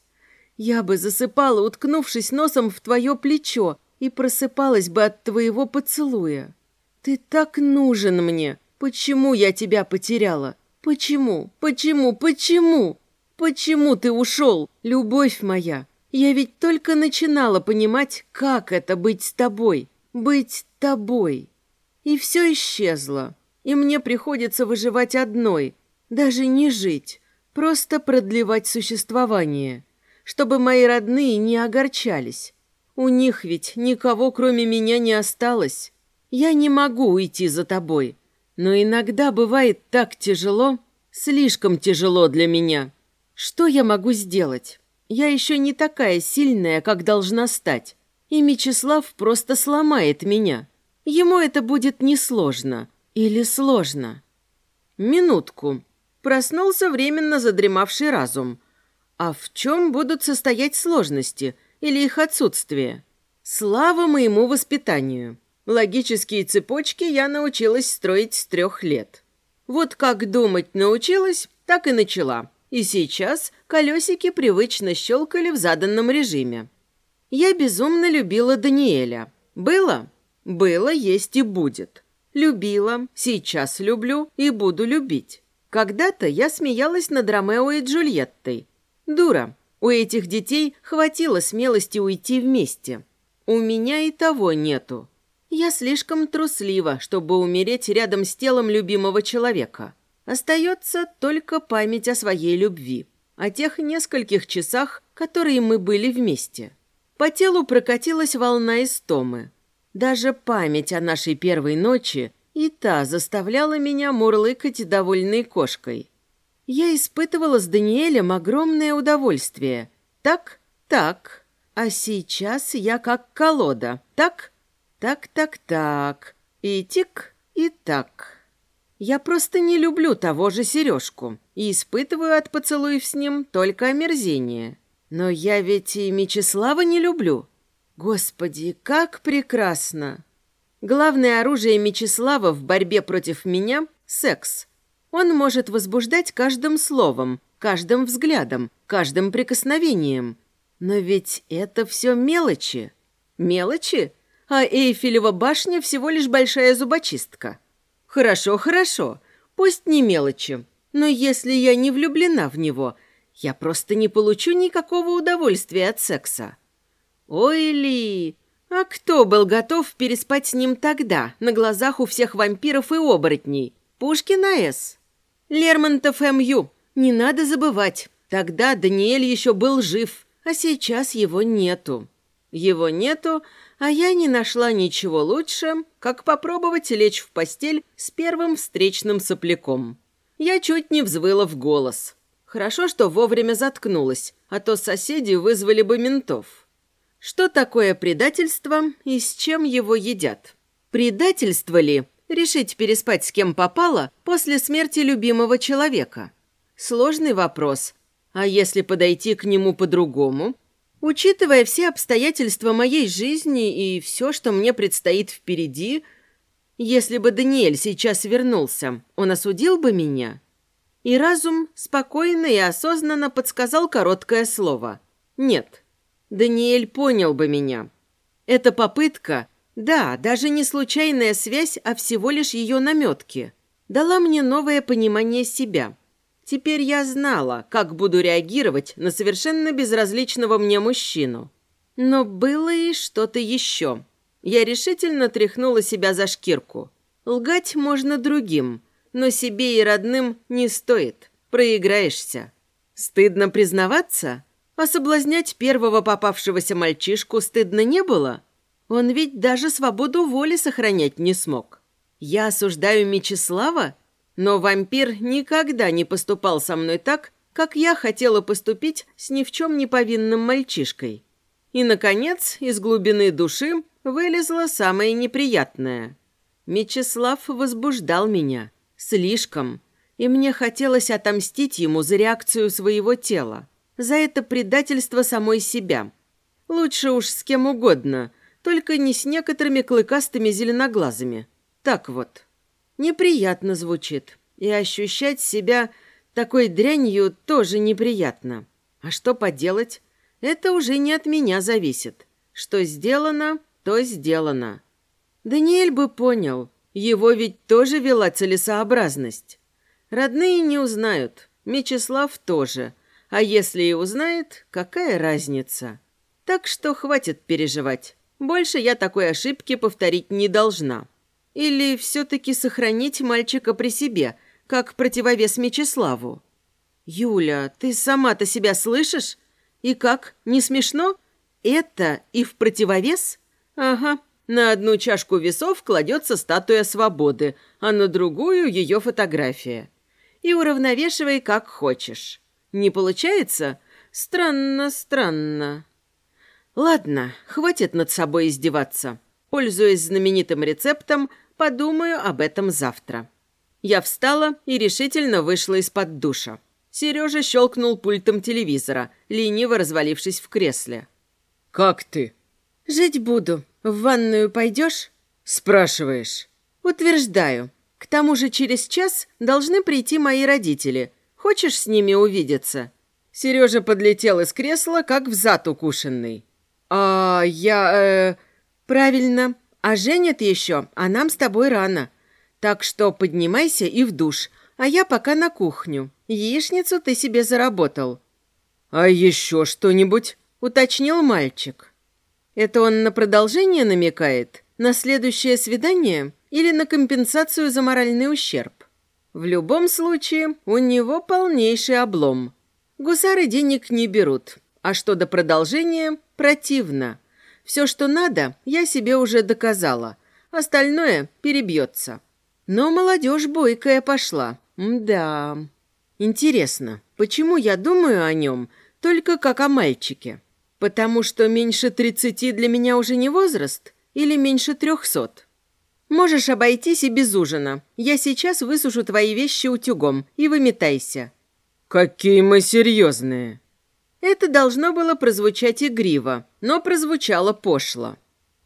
Я бы засыпала, уткнувшись носом в твое плечо, и просыпалась бы от твоего поцелуя. Ты так нужен мне. Почему я тебя потеряла? Почему? Почему? Почему? Почему ты ушел, любовь моя? Я ведь только начинала понимать, как это быть с тобой быть тобой. И все исчезло, и мне приходится выживать одной, даже не жить, просто продлевать существование, чтобы мои родные не огорчались. У них ведь никого, кроме меня, не осталось. Я не могу уйти за тобой, но иногда бывает так тяжело, слишком тяжело для меня. Что я могу сделать? Я еще не такая сильная, как должна стать и Мечислав просто сломает меня. Ему это будет несложно. Или сложно. Минутку. Проснулся временно задремавший разум. А в чем будут состоять сложности или их отсутствие? Слава моему воспитанию. Логические цепочки я научилась строить с трех лет. Вот как думать научилась, так и начала. И сейчас колесики привычно щелкали в заданном режиме. Я безумно любила Даниэля. Было? Было, есть и будет. Любила, сейчас люблю и буду любить. Когда-то я смеялась над Ромео и Джульеттой. Дура, у этих детей хватило смелости уйти вместе. У меня и того нету. Я слишком труслива, чтобы умереть рядом с телом любимого человека. Остается только память о своей любви, о тех нескольких часах, которые мы были вместе. По телу прокатилась волна истомы. Даже память о нашей первой ночи и та заставляла меня мурлыкать довольной кошкой. Я испытывала с Даниэлем огромное удовольствие. Так, так. А сейчас я как колода. Так, так, так, так. И тик, и так. Я просто не люблю того же Сережку и испытываю от поцелуев с ним только омерзение. Но я ведь и Мечислава не люблю. Господи, как прекрасно! Главное оружие Мечислава в борьбе против меня – секс. Он может возбуждать каждым словом, каждым взглядом, каждым прикосновением. Но ведь это все мелочи. Мелочи? А Эйфелева башня всего лишь большая зубочистка. Хорошо, хорошо, пусть не мелочи. Но если я не влюблена в него – я просто не получу никакого удовольствия от секса. Ой, Ли, а кто был готов переспать с ним тогда, на глазах у всех вампиров и оборотней? Пушкина С. Лермонтов М.Ю. Не надо забывать, тогда Даниэль еще был жив, а сейчас его нету. Его нету, а я не нашла ничего лучше, как попробовать лечь в постель с первым встречным сопляком. Я чуть не взвыла в голос. Хорошо, что вовремя заткнулась, а то соседи вызвали бы ментов. Что такое предательство и с чем его едят? Предательство ли решить переспать с кем попало после смерти любимого человека? Сложный вопрос. А если подойти к нему по-другому? Учитывая все обстоятельства моей жизни и все, что мне предстоит впереди, если бы Даниэль сейчас вернулся, он осудил бы меня? И разум спокойно и осознанно подсказал короткое слово «нет». Даниэль понял бы меня. Эта попытка, да, даже не случайная связь, а всего лишь ее наметки, дала мне новое понимание себя. Теперь я знала, как буду реагировать на совершенно безразличного мне мужчину. Но было и что-то еще. Я решительно тряхнула себя за шкирку. Лгать можно другим, но себе и родным не стоит. Проиграешься. Стыдно признаваться? А соблазнять первого попавшегося мальчишку стыдно не было? Он ведь даже свободу воли сохранять не смог. Я осуждаю Мечислава, но вампир никогда не поступал со мной так, как я хотела поступить с ни в чем не повинным мальчишкой. И, наконец, из глубины души вылезло самое неприятное. Мечислав возбуждал меня. Слишком. И мне хотелось отомстить ему за реакцию своего тела. За это предательство самой себя. Лучше уж с кем угодно, только не с некоторыми клыкастыми зеленоглазыми. Так вот. Неприятно звучит. И ощущать себя такой дрянью тоже неприятно. А что поделать? Это уже не от меня зависит. Что сделано, то сделано. Даниэль бы понял, его ведь тоже вела целесообразность. Родные не узнают, Мечислав тоже. А если и узнает, какая разница? Так что хватит переживать. Больше я такой ошибки повторить не должна. Или все-таки сохранить мальчика при себе, как противовес Мечиславу? Юля, ты сама-то себя слышишь? И как, не смешно? Это и в противовес? Ага, на одну чашку весов кладется статуя свободы, а на другую ее фотография. И уравновешивай как хочешь. Не получается? Странно, странно. Ладно, хватит над собой издеваться. Пользуясь знаменитым рецептом, подумаю об этом завтра. Я встала и решительно вышла из-под душа. Сережа щелкнул пультом телевизора, лениво развалившись в кресле.
«Как ты?»
«Жить буду. В ванную пойдешь?»
«Спрашиваешь».
«Утверждаю. К тому же через час должны прийти мои родители. Хочешь с ними увидеться?» Сережа подлетел из кресла, как взад укушенный. «А я... Э, правильно. А женят еще, а нам с тобой рано. Так что поднимайся и в душ, а я пока на кухню. Яичницу ты себе заработал».
«А еще что-нибудь?»
— уточнил мальчик. «Это он на продолжение намекает? На следующее свидание? Или на компенсацию за моральный ущерб? В любом случае, у него полнейший облом. Гусары денег не берут, а что до продолжения, противно. Все, что надо, я себе уже доказала. Остальное перебьется. Но молодежь бойкая пошла. Да. Интересно, почему я думаю о нем только как о мальчике? Потому что меньше тридцати для меня уже не возраст? Или меньше трехсот? Можешь обойтись и без ужина. Я сейчас высушу твои вещи утюгом и выметайся.
Какие мы серьезные.
Это должно было прозвучать игриво, но прозвучало пошло.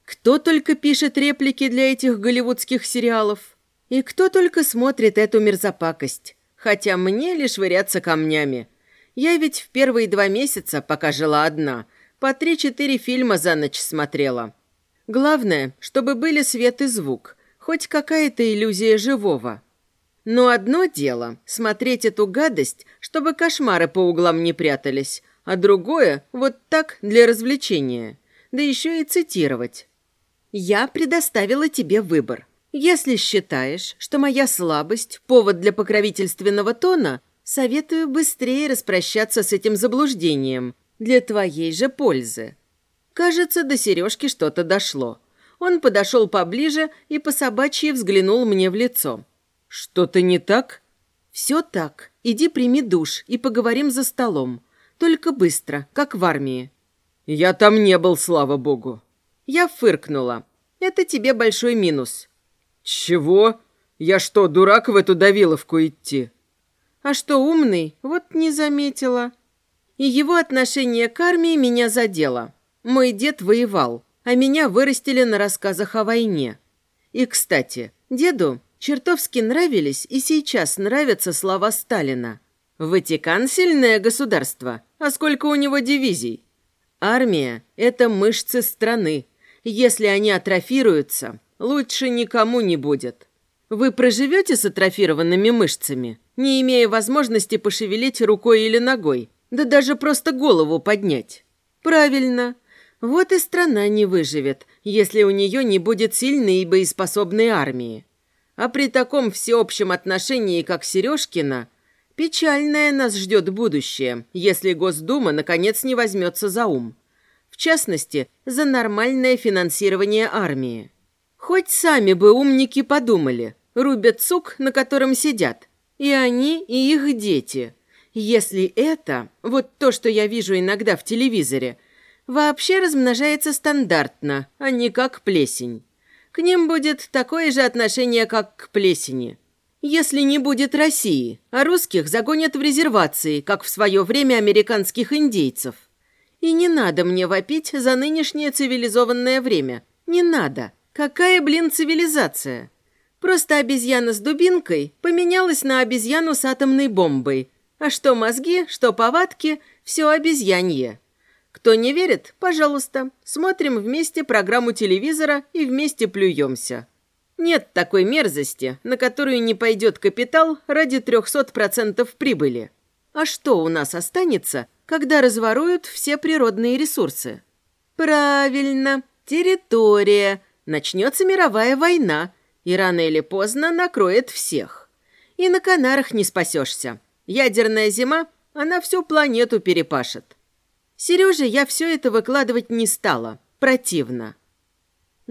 Кто только пишет реплики для этих голливудских сериалов? И кто только смотрит эту мерзопакость? Хотя мне лишь швыряться камнями. Я ведь в первые два месяца, пока жила одна, по три-четыре фильма за ночь смотрела. Главное, чтобы были свет и звук, хоть какая-то иллюзия живого. Но одно дело – смотреть эту гадость, чтобы кошмары по углам не прятались, а другое – вот так, для развлечения. Да еще и цитировать. «Я предоставила тебе выбор. Если считаешь, что моя слабость – повод для покровительственного тона, советую быстрее распрощаться с этим заблуждением для твоей же пользы». Кажется, до Сережки что-то дошло. Он подошел поближе и по собачьи взглянул мне в лицо.
«Что-то не так?»
«Все так. Иди прими душ и поговорим за столом. Только быстро, как в армии».
«Я там не был, слава богу».
Я фыркнула. «Это тебе большой минус».
«Чего? Я что, дурак в эту давиловку идти?»
«А что, умный? Вот не заметила». И его отношение к армии меня задело. Мой дед воевал, а меня вырастили на рассказах о войне. И, кстати, деду чертовски нравились и сейчас нравятся слова Сталина. Ватикан – сильное государство, а сколько у него дивизий? Армия – это мышцы страны. Если они атрофируются, лучше никому не будет. Вы проживете с атрофированными мышцами, не имея возможности пошевелить рукой или ногой, да даже просто голову поднять? Правильно. Вот и страна не выживет, если у нее не будет сильной и боеспособной армии. А при таком всеобщем отношении, как Сережкина, печальное нас ждет будущее, если Госдума наконец не возьмется за ум. В частности, за нормальное финансирование армии. Хоть сами бы умники подумали, рубят сук, на котором сидят, и они, и их дети. Если это, вот то, что я вижу иногда в телевизоре – вообще размножается стандартно, а не как плесень. К ним будет такое же отношение, как к плесени. Если не будет России, а русских загонят в резервации, как в свое время американских индейцев. И не надо мне вопить за нынешнее цивилизованное время. Не надо. Какая, блин, цивилизация? Просто обезьяна с дубинкой поменялась на обезьяну с атомной бомбой. А что мозги, что повадки – все обезьянье. Кто не верит, пожалуйста, смотрим вместе программу телевизора и вместе плюемся. Нет такой мерзости, на которую не пойдет капитал ради 300% прибыли. А что у нас останется, когда разворуют все природные ресурсы? Правильно, территория. Начнется мировая война, и рано или поздно накроет всех. И на Канарах не спасешься. Ядерная зима, она всю планету перепашет. Сереже я все это выкладывать не стала. Противно.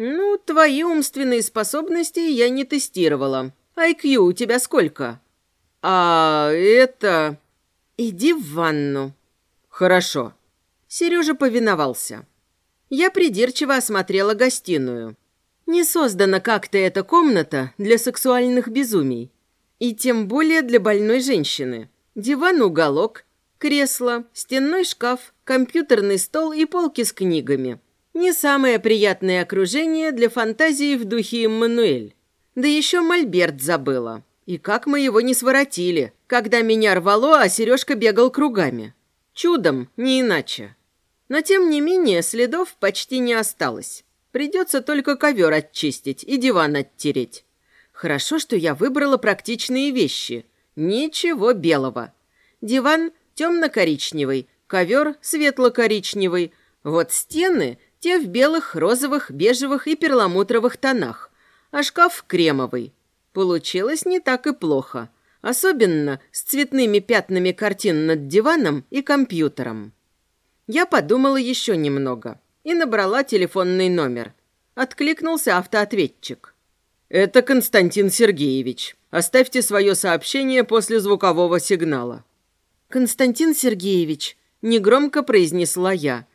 Ну, твои умственные способности я не тестировала. IQ у тебя сколько? А это... Иди в ванну. Хорошо. Сережа повиновался. Я придирчиво осмотрела гостиную. Не создана как-то эта комната для сексуальных безумий. И тем более для больной женщины. Диван-уголок, кресло, стенной шкаф, компьютерный стол и полки с книгами. Не самое приятное окружение для фантазии в духе Эммануэль. Да еще мольберт забыла. И как мы его не своротили, когда меня рвало, а Сережка бегал кругами. Чудом, не иначе. Но тем не менее следов почти не осталось. Придется только ковер очистить и диван оттереть. Хорошо, что я выбрала практичные вещи. Ничего белого. Диван темно-коричневый, ковер светло-коричневый, вот стены те в белых, розовых, бежевых и перламутровых тонах, а шкаф кремовый. Получилось не так и плохо, особенно с цветными пятнами картин над диваном и компьютером. Я подумала еще немного и набрала телефонный номер. Откликнулся автоответчик. «Это Константин Сергеевич. Оставьте свое сообщение после звукового сигнала». «Константин Сергеевич, Негромко произнесла я.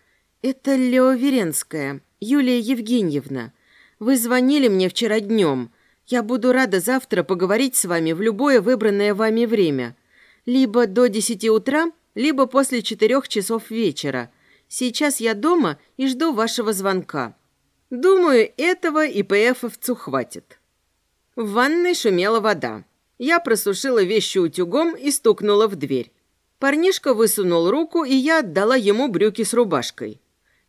«Это Лео Веренская, Юлия Евгеньевна. Вы звонили мне вчера днем. Я буду рада завтра поговорить с вами в любое выбранное вами время. Либо до десяти утра, либо после четырех часов вечера. Сейчас я дома и жду вашего звонка. Думаю, этого и ПФовцу хватит». В ванной шумела вода. Я просушила вещи утюгом и стукнула в дверь. Парнишка высунул руку, и я отдала ему брюки с рубашкой.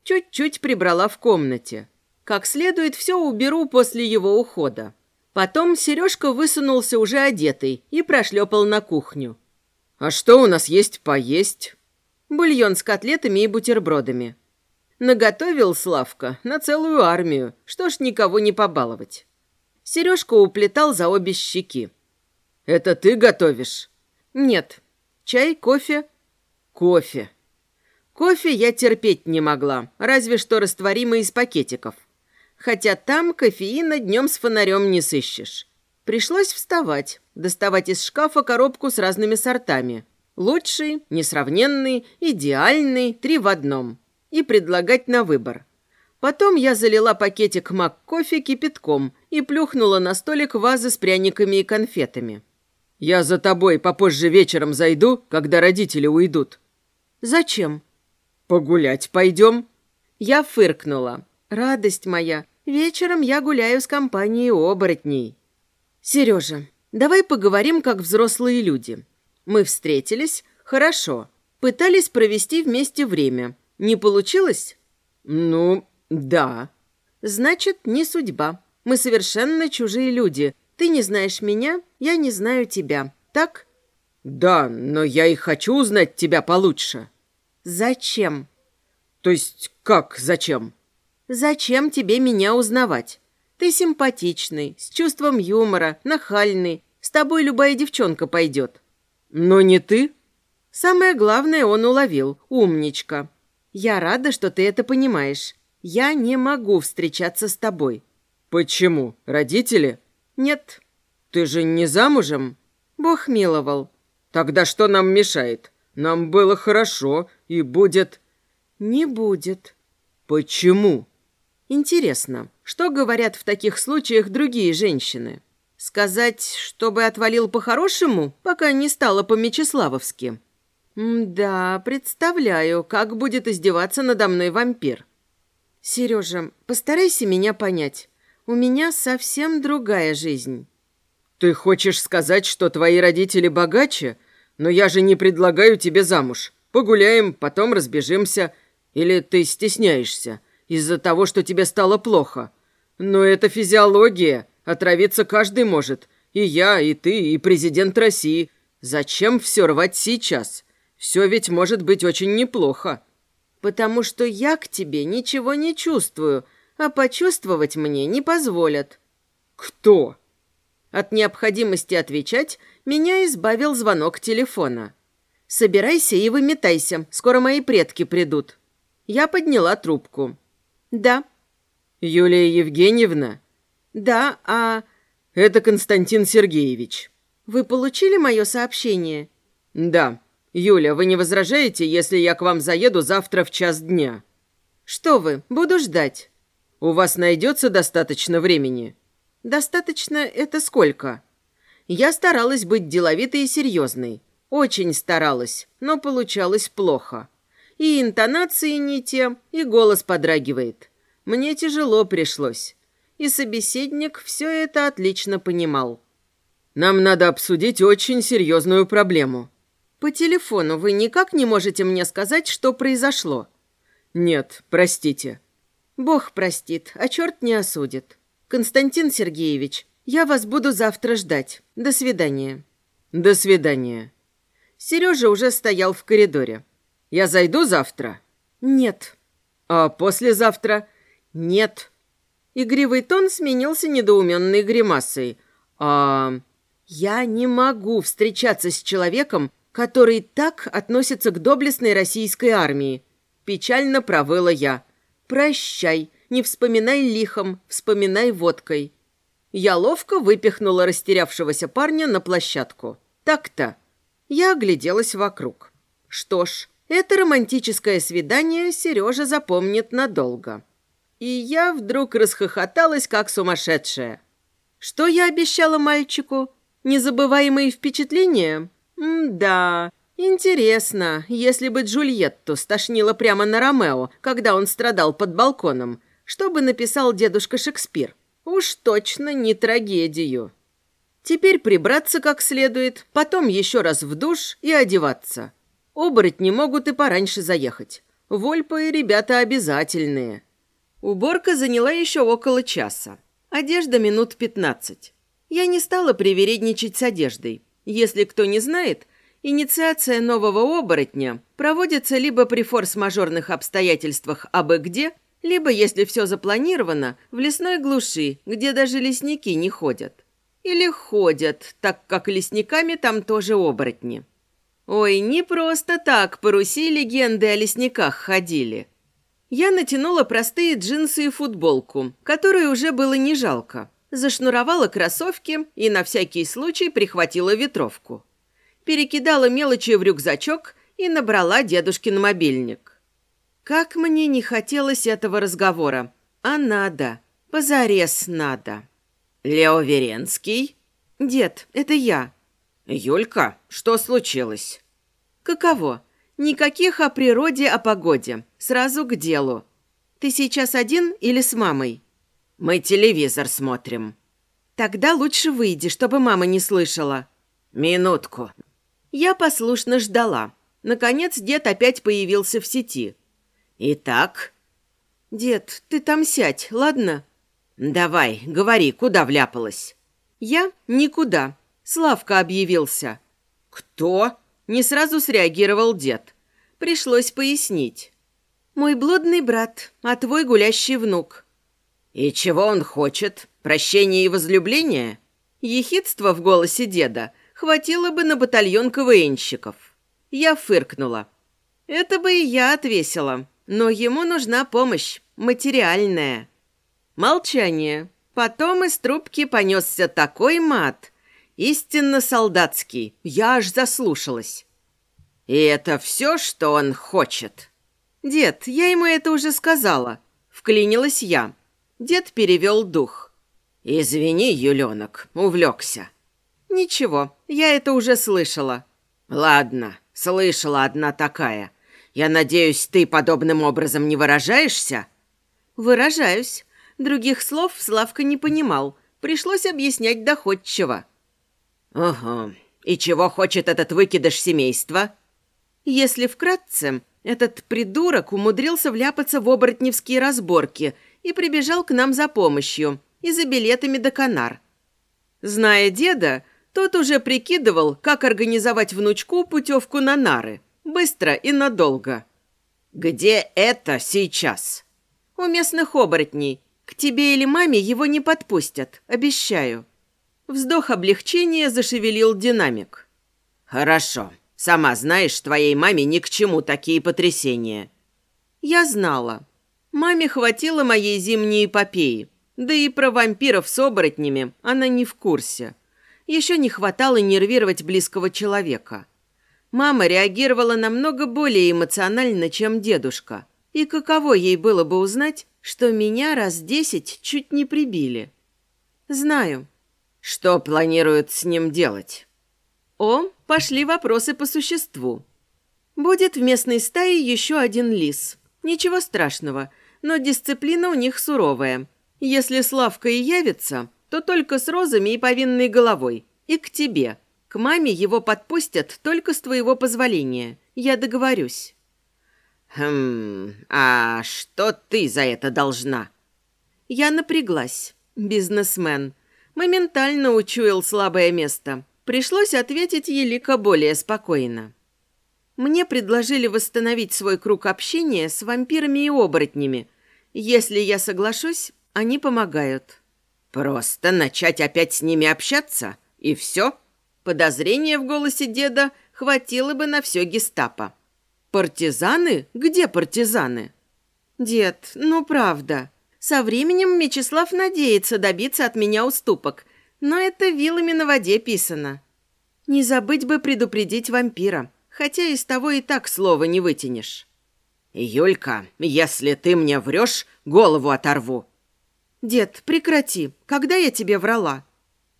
Чуть-чуть прибрала в комнате. Как следует, все уберу после его ухода. Потом Сережка высунулся уже одетый и прошлепал на кухню. «А что у нас есть поесть?» Бульон с котлетами и бутербродами. Наготовил Славка на целую армию, что ж никого не побаловать. Сережка уплетал за обе щеки. «Это ты готовишь?» «Нет, Чай, кофе? Кофе. Кофе я терпеть не могла, разве что растворимый из пакетиков. Хотя там кофеина днем с фонарем не сыщешь. Пришлось вставать, доставать из шкафа коробку с разными сортами. Лучший, несравненный, идеальный, три в одном. И предлагать на выбор. Потом я залила пакетик мак-кофе кипятком и плюхнула на столик вазы с пряниками и конфетами. Я за тобой попозже вечером зайду, когда родители уйдут». «Зачем?» «Погулять пойдем?» Я фыркнула. «Радость моя, вечером я гуляю с компанией оборотней». Сережа, давай поговорим как взрослые люди. Мы встретились, хорошо. Пытались провести вместе время. Не получилось?
Ну, да.
Значит, не судьба. Мы совершенно чужие люди. Ты не знаешь меня, я не знаю тебя. Так?
Да, но я и хочу узнать тебя получше.
Зачем?
То есть как зачем?
Зачем тебе меня узнавать? Ты симпатичный, с чувством юмора, нахальный. С тобой любая девчонка пойдет.
Но не ты?
Самое главное он уловил. Умничка. Я рада, что ты это понимаешь. Я не могу встречаться с тобой.
Почему? Родители?
Нет.
Ты же не замужем?
Бог миловал.
Тогда что нам мешает? Нам было хорошо и будет...
Не будет.
Почему?
Интересно, что говорят в таких случаях другие женщины? Сказать, чтобы отвалил по-хорошему, пока не стало по-мечеславовски? Да, представляю, как будет издеваться надо мной вампир. Сережа, постарайся меня понять. У меня совсем другая жизнь.
Ты хочешь сказать, что твои родители богаче? Но я же не предлагаю тебе замуж. Погуляем, потом разбежимся. Или ты стесняешься из-за того, что тебе стало плохо? Но это физиология. Отравиться каждый может. И я, и ты, и президент России. Зачем все рвать сейчас? Все ведь может быть очень неплохо.
Потому что я к тебе ничего не чувствую, а почувствовать мне не позволят.
Кто?
От необходимости отвечать меня избавил звонок телефона. «Собирайся и выметайся, скоро мои предки придут». Я подняла трубку. «Да».
«Юлия Евгеньевна?»
«Да, а...»
«Это Константин Сергеевич».
«Вы получили мое сообщение?»
«Да. Юля, вы не возражаете, если я к вам заеду завтра в час дня?»
«Что вы, буду ждать».
«У вас найдется достаточно времени?»
«Достаточно это сколько?» Я старалась быть деловитой и серьезной. Очень старалась, но получалось плохо. И интонации не те, и голос подрагивает. Мне тяжело пришлось. И собеседник все это отлично понимал.
«Нам надо обсудить очень серьезную проблему».
«По телефону вы никак не можете мне сказать, что произошло?»
«Нет, простите».
«Бог простит, а черт не осудит. Константин Сергеевич, я вас буду завтра ждать. До свидания».
«До свидания».
Сережа уже стоял в коридоре.
Я зайду завтра?
Нет.
А послезавтра?
Нет. Игривый тон сменился недоуменной гримасой. А я не могу встречаться с человеком, который так относится к доблестной российской армии. Печально провыла я. Прощай, не вспоминай лихом, вспоминай водкой. Я ловко выпихнула растерявшегося парня на площадку. Так-то. Я огляделась вокруг. Что ж, это романтическое свидание Сережа запомнит надолго. И я вдруг расхохоталась, как сумасшедшая. Что я обещала мальчику? Незабываемые впечатления? М-да. Интересно, если бы Джульетту стошнило прямо на Ромео, когда он страдал под балконом, что бы написал дедушка Шекспир? Уж точно не трагедию. Теперь прибраться как следует, потом еще раз в душ и одеваться. Оборотни могут и пораньше заехать. Вольпы и ребята обязательные. Уборка заняла еще около часа. Одежда минут пятнадцать. Я не стала привередничать с одеждой. Если кто не знает, инициация нового оборотня проводится либо при форс-мажорных обстоятельствах абы где, либо, если все запланировано, в лесной глуши, где даже лесники не ходят. Или ходят, так как лесниками там тоже оборотни. Ой, не просто так по Руси легенды о лесниках ходили. Я натянула простые джинсы и футболку, которую уже было не жалко. Зашнуровала кроссовки и на всякий случай прихватила ветровку. Перекидала мелочи в рюкзачок и набрала дедушкин мобильник. Как мне не хотелось этого разговора. А надо. Позарез надо.
«Лео Веренский?»
«Дед, это я».
«Юлька, что случилось?»
«Каково? Никаких о природе, о погоде. Сразу к делу. Ты сейчас один или с мамой?»
«Мы телевизор смотрим».
Тогда лучше выйди, чтобы мама не слышала.
Минутку.
Я послушно ждала. Наконец дед опять появился в сети.
Итак?
Дед, ты там сядь, ладно?
Давай, говори, куда вляпалась?
Я никуда. Славка объявился.
Кто?
Не сразу среагировал дед. Пришлось пояснить. Мой блудный брат, а твой гулящий внук.
И чего он хочет? Прощения и возлюбления?
Ехидство в голосе деда хватило бы на батальон КВНщиков. Я фыркнула. Это бы и я отвесила, но ему нужна помощь, материальная. Молчание. Потом из трубки понесся такой мат, истинно солдатский, я аж заслушалась.
«И это все, что он хочет?»
«Дед, я ему это уже сказала», — вклинилась я. Дед перевел дух.
«Извини, Юленок, увлекся».
«Ничего, я это уже слышала».
«Ладно, слышала одна такая. Я надеюсь, ты подобным образом не выражаешься?»
«Выражаюсь. Других слов Славка не понимал. Пришлось объяснять доходчиво».
«Ага. И чего хочет этот выкидыш семейства?»
Если вкратце, этот придурок умудрился вляпаться в оборотневские разборки и прибежал к нам за помощью и за билетами до Канар. Зная деда, тот уже прикидывал, как организовать внучку путевку на нары. Быстро и надолго.
«Где это сейчас?»
«У местных оборотней. К тебе или маме его не подпустят, обещаю». Вздох облегчения зашевелил динамик.
«Хорошо. Сама знаешь, твоей маме ни к чему такие потрясения».
Я знала. Маме хватило моей зимней эпопеи. Да и про вампиров с оборотнями она не в курсе. Еще не хватало нервировать близкого человека. Мама реагировала намного более эмоционально, чем дедушка. И каково ей было бы узнать, что меня раз десять чуть не прибили. Знаю.
Что планируют с ним делать?
О, пошли вопросы по существу. Будет в местной стае еще один лис. Ничего страшного, но дисциплина у них суровая. Если Славка и явится, то только с розами и повинной головой. И к тебе. К маме его подпустят только с твоего позволения. Я договорюсь.
Хм, а что ты за это должна?
Я напряглась. Бизнесмен. Моментально учуял слабое место. Пришлось ответить Елика более спокойно. Мне предложили восстановить свой круг общения с вампирами и оборотнями. Если я соглашусь, они помогают.
Просто начать опять с ними общаться, и все?
Подозрения в голосе деда хватило бы на все гестапо. Партизаны? Где партизаны? Дед, ну правда. Со временем Мечислав надеется добиться от меня уступок – но это вилами на воде писано. Не забыть бы предупредить вампира, хотя из того и так слова не вытянешь.
«Юлька, если ты мне врешь, голову оторву!»
«Дед, прекрати. Когда я тебе врала?»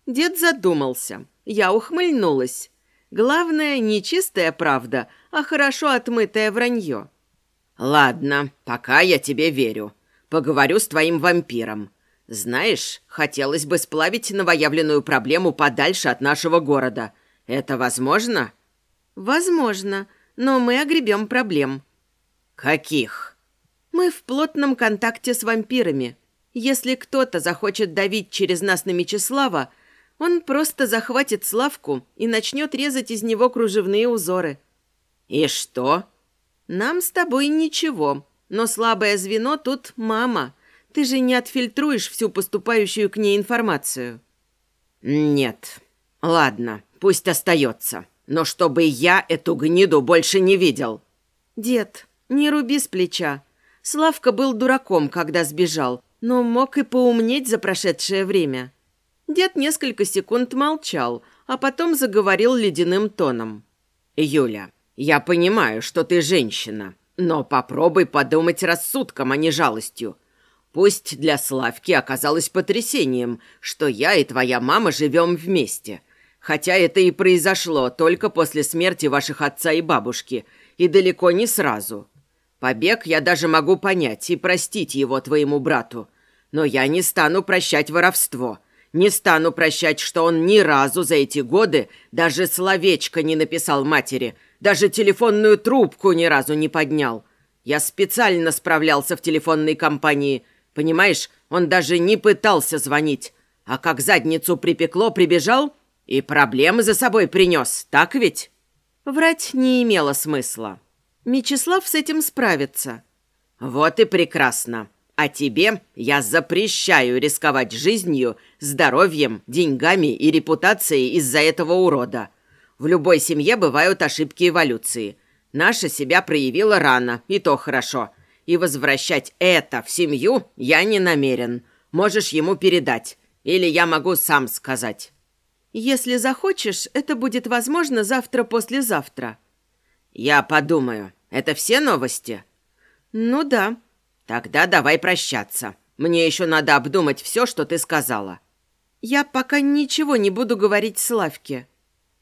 Дед задумался. Я ухмыльнулась. Главное, не чистая правда, а хорошо отмытое вранье.
«Ладно, пока я тебе верю. Поговорю с твоим вампиром. Знаешь, хотелось бы сплавить новоявленную проблему подальше от нашего города. Это возможно?
Возможно, но мы огребем проблем.
Каких?
Мы в плотном контакте с вампирами. Если кто-то захочет давить через нас на Мечислава, он просто захватит Славку и начнет резать из него кружевные узоры.
И что?
Нам с тобой ничего, но слабое звено тут мама. Ты же не отфильтруешь всю поступающую к ней информацию.
Нет. Ладно, пусть остается. Но чтобы я эту гниду больше не видел.
Дед, не руби с плеча. Славка был дураком, когда сбежал, но мог и поумнеть за прошедшее время. Дед несколько секунд молчал, а потом заговорил ледяным тоном.
«Юля, я понимаю, что ты женщина, но попробуй подумать рассудком, а не жалостью. Пусть для Славки оказалось потрясением, что я и твоя мама живем вместе. Хотя это и произошло только после смерти ваших отца и бабушки, и далеко не сразу. Побег я даже могу понять и простить его твоему брату. Но я не стану прощать воровство.
Не стану прощать, что он ни разу за эти годы даже словечко не написал матери, даже телефонную трубку ни разу не поднял. Я специально справлялся в телефонной компании. Понимаешь, он даже не пытался звонить. А как задницу припекло, прибежал и проблемы за собой принес, так ведь? Врать не имело смысла. Мечислав с этим справится. Вот и прекрасно. А тебе я запрещаю рисковать жизнью, здоровьем, деньгами и репутацией из-за этого урода. В любой семье бывают ошибки эволюции. Наша себя проявила рано, и то хорошо. И возвращать это в семью я не намерен. Можешь ему передать. Или я могу сам сказать. Если захочешь, это будет возможно завтра-послезавтра. Я подумаю. Это все новости? Ну да. «Тогда давай прощаться. Мне еще надо обдумать все, что ты сказала». «Я пока ничего не буду говорить Славке».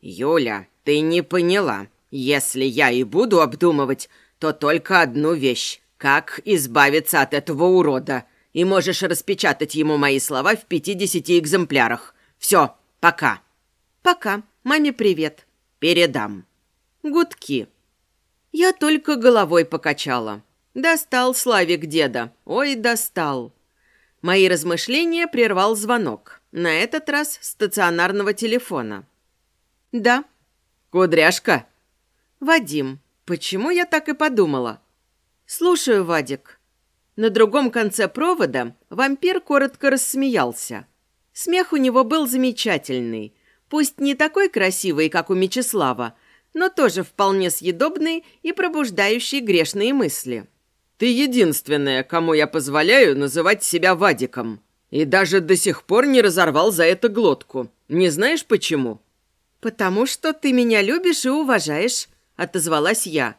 «Юля, ты не поняла. Если я и буду обдумывать, то только одну вещь. Как избавиться от этого урода. И можешь распечатать ему мои слова в 50 экземплярах. Все, пока». «Пока. Маме привет». «Передам». Гудки. Я только головой покачала. Достал Славик деда. Ой, достал. Мои размышления прервал звонок. На этот раз стационарного телефона. «Да». «Кудряшка?» «Вадим, почему я так и подумала?» «Слушаю, Вадик». На другом конце провода вампир коротко рассмеялся. Смех у него был замечательный. Пусть не такой красивый, как у Мечислава, но тоже вполне съедобный и пробуждающий грешные мысли. Ты единственная, кому я позволяю называть себя Вадиком. И даже до сих пор не разорвал за это глотку. Не знаешь почему?» «Потому что ты меня любишь и уважаешь», — отозвалась я.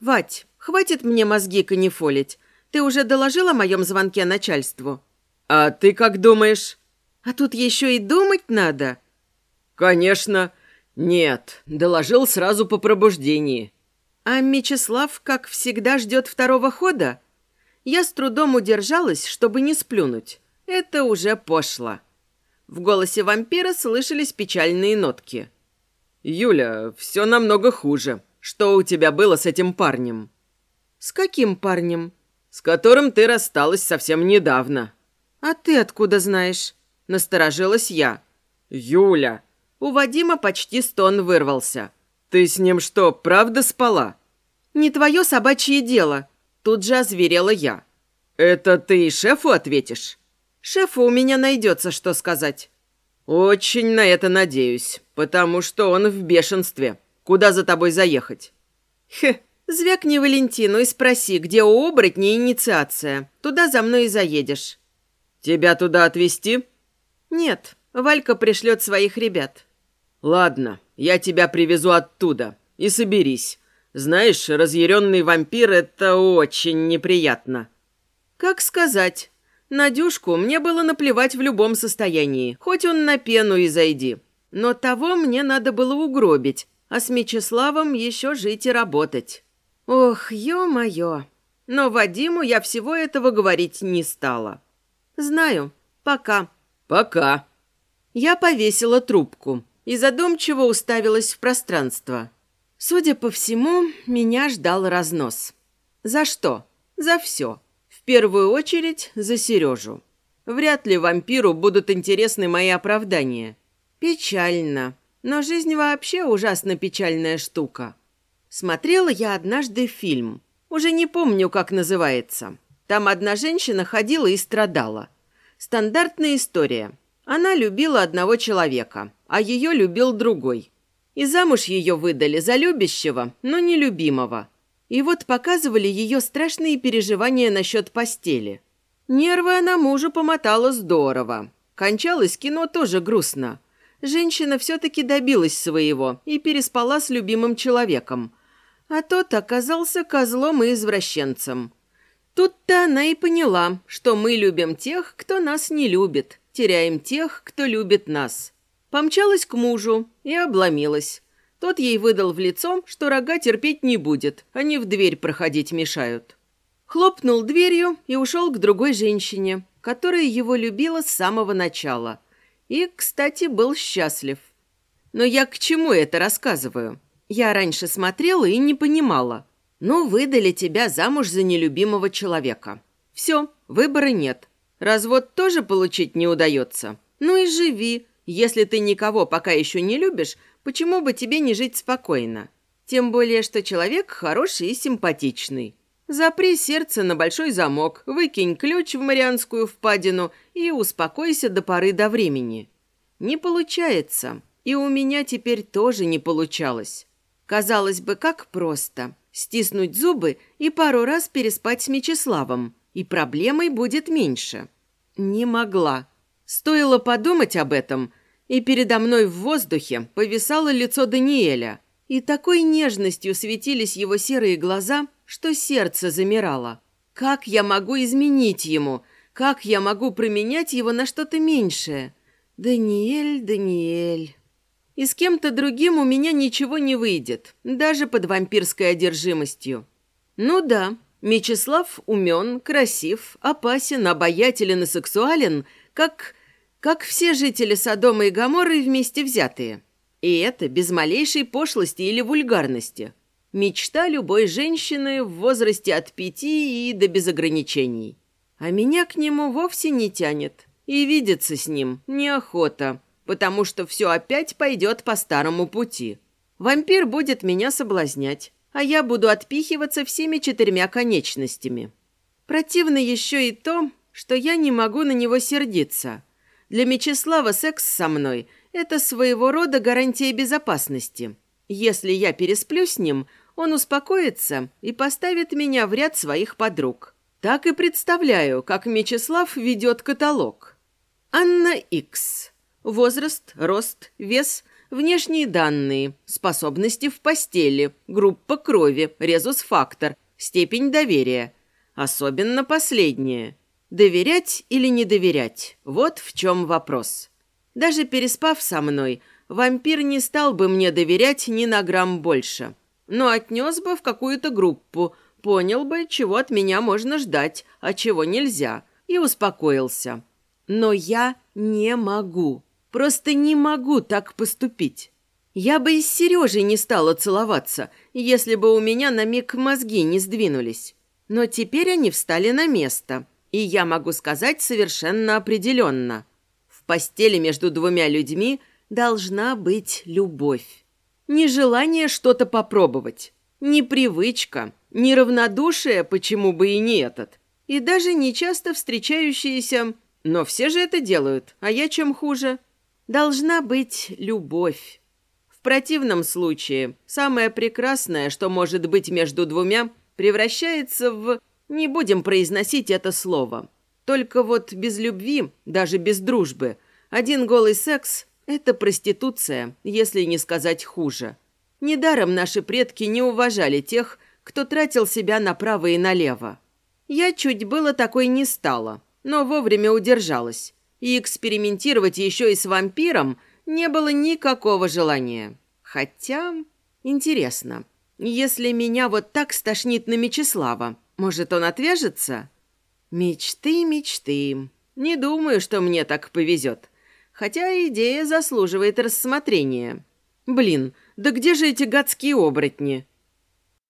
«Вать, хватит мне мозги канифолить. Ты уже доложил о моем звонке начальству?» «А ты как думаешь?» «А тут еще и думать надо». «Конечно. Нет, доложил сразу по пробуждении. А Мечислав, как всегда, ждет второго хода? Я с трудом удержалась, чтобы не сплюнуть. Это уже пошло. В голосе вампира слышались печальные нотки. «Юля, все намного хуже. Что у тебя было с этим парнем?» «С каким парнем?» «С которым ты рассталась совсем недавно». «А ты откуда знаешь?» Насторожилась я. «Юля!» У Вадима почти стон вырвался. «Ты с ним что, правда спала?» «Не твое собачье дело», – тут же озверела я. «Это ты и шефу ответишь?» «Шефу у меня найдется, что сказать». «Очень на это надеюсь, потому что он в бешенстве. Куда за тобой заехать?» «Хе, звякни Валентину и спроси, где у оборотней инициация. Туда за мной и заедешь». «Тебя туда отвезти?» «Нет, Валька пришлет своих ребят». «Ладно, я тебя привезу оттуда. И соберись. Знаешь, разъяренный вампир — это очень неприятно». «Как сказать? Надюшку мне было наплевать в любом состоянии, хоть он на пену и зайди. Но того мне надо было угробить, а с Мечиславом еще жить и работать. Ох, ё-моё. Но Вадиму я всего этого говорить не стала. Знаю. Пока. Пока. Я повесила трубку и задумчиво уставилась в пространство. Судя по всему, меня ждал разнос. За что? За все. В первую очередь за Сережу. Вряд ли вампиру будут интересны мои оправдания. Печально. Но жизнь вообще ужасно печальная штука. Смотрела я однажды фильм. Уже не помню, как называется. Там одна женщина ходила и страдала. Стандартная история. Она любила одного человека, а ее любил другой. И замуж ее выдали за любящего, но не любимого. И вот показывали ее страшные переживания насчет постели. Нервы она мужу помотала здорово. Кончалось кино тоже грустно. Женщина все-таки добилась своего и переспала с любимым человеком. А тот оказался козлом и извращенцем. Тут-то она и поняла, что мы любим тех, кто нас не любит, теряем тех, кто любит нас. Помчалась к мужу и обломилась. Тот ей выдал в лицо, что рога терпеть не будет, они в дверь проходить мешают. Хлопнул дверью и ушел к другой женщине, которая его любила с самого начала. И, кстати, был счастлив. Но я к чему это рассказываю? Я раньше смотрела и не понимала. Ну, выдали тебя замуж за нелюбимого человека. Все, выбора нет. Развод тоже получить не удается. Ну и живи. Если ты никого пока еще не любишь, почему бы тебе не жить спокойно? Тем более, что человек хороший и симпатичный. Запри сердце на большой замок, выкинь ключ в Марианскую впадину и успокойся до поры до времени. Не получается. И у меня теперь тоже не получалось. Казалось бы, как просто. Стиснуть зубы и пару раз переспать с Мечиславом, и проблемой будет меньше. Не могла. Стоило подумать об этом, и передо мной в воздухе повисало лицо Даниэля, и такой нежностью светились его серые глаза, что сердце замирало. Как я могу изменить ему? Как я могу променять его на что-то меньшее? Даниэль, Даниэль... И с кем-то другим у меня ничего не выйдет, даже под вампирской одержимостью. Ну да, Мечислав умен, красив, опасен, обаятелен и сексуален, как... как все жители Содома и Гоморры вместе взятые. И это без малейшей пошлости или вульгарности. Мечта любой женщины в возрасте от пяти и до без ограничений. А меня к нему вовсе не тянет. И видеться с ним неохота потому что все опять пойдет по старому пути. Вампир будет меня соблазнять, а я буду отпихиваться всеми четырьмя конечностями. Противно еще и то, что я не могу на него сердиться. Для Мечислава секс со мной – это своего рода гарантия безопасности. Если я пересплю с ним, он успокоится и поставит меня в ряд своих подруг. Так и представляю, как Мечислав ведет каталог. Анна Икс. Возраст, рост, вес, внешние данные, способности в постели, группа крови, резус-фактор, степень доверия. Особенно последнее. Доверять или не доверять – вот в чем вопрос. Даже переспав со мной, вампир не стал бы мне доверять ни на грамм больше. Но отнес бы в какую-то группу, понял бы, чего от меня можно ждать, а чего нельзя, и успокоился. Но я не могу. Просто не могу так поступить. Я бы и с Сережей не стала целоваться, если бы у меня на миг мозги не сдвинулись. Но теперь они встали на место, и я могу сказать совершенно определенно. В постели между двумя людьми должна быть любовь. Не желание что-то попробовать, не привычка, не равнодушие, почему бы и не этот, и даже не часто встречающиеся «но все же это делают, а я чем хуже?» Должна быть любовь. В противном случае самое прекрасное, что может быть между двумя, превращается в... Не будем произносить это слово. Только вот без любви, даже без дружбы, один голый секс – это проституция, если не сказать хуже. Недаром наши предки не уважали тех, кто тратил себя направо и налево. Я чуть было такой не стала, но вовремя удержалась и экспериментировать еще и с вампиром не было никакого желания. Хотя, интересно, если меня вот так стошнит на Мечислава, может, он отвяжется? Мечты, мечты. Не думаю, что мне так повезет. Хотя идея заслуживает рассмотрения. Блин, да где же эти гадские оборотни?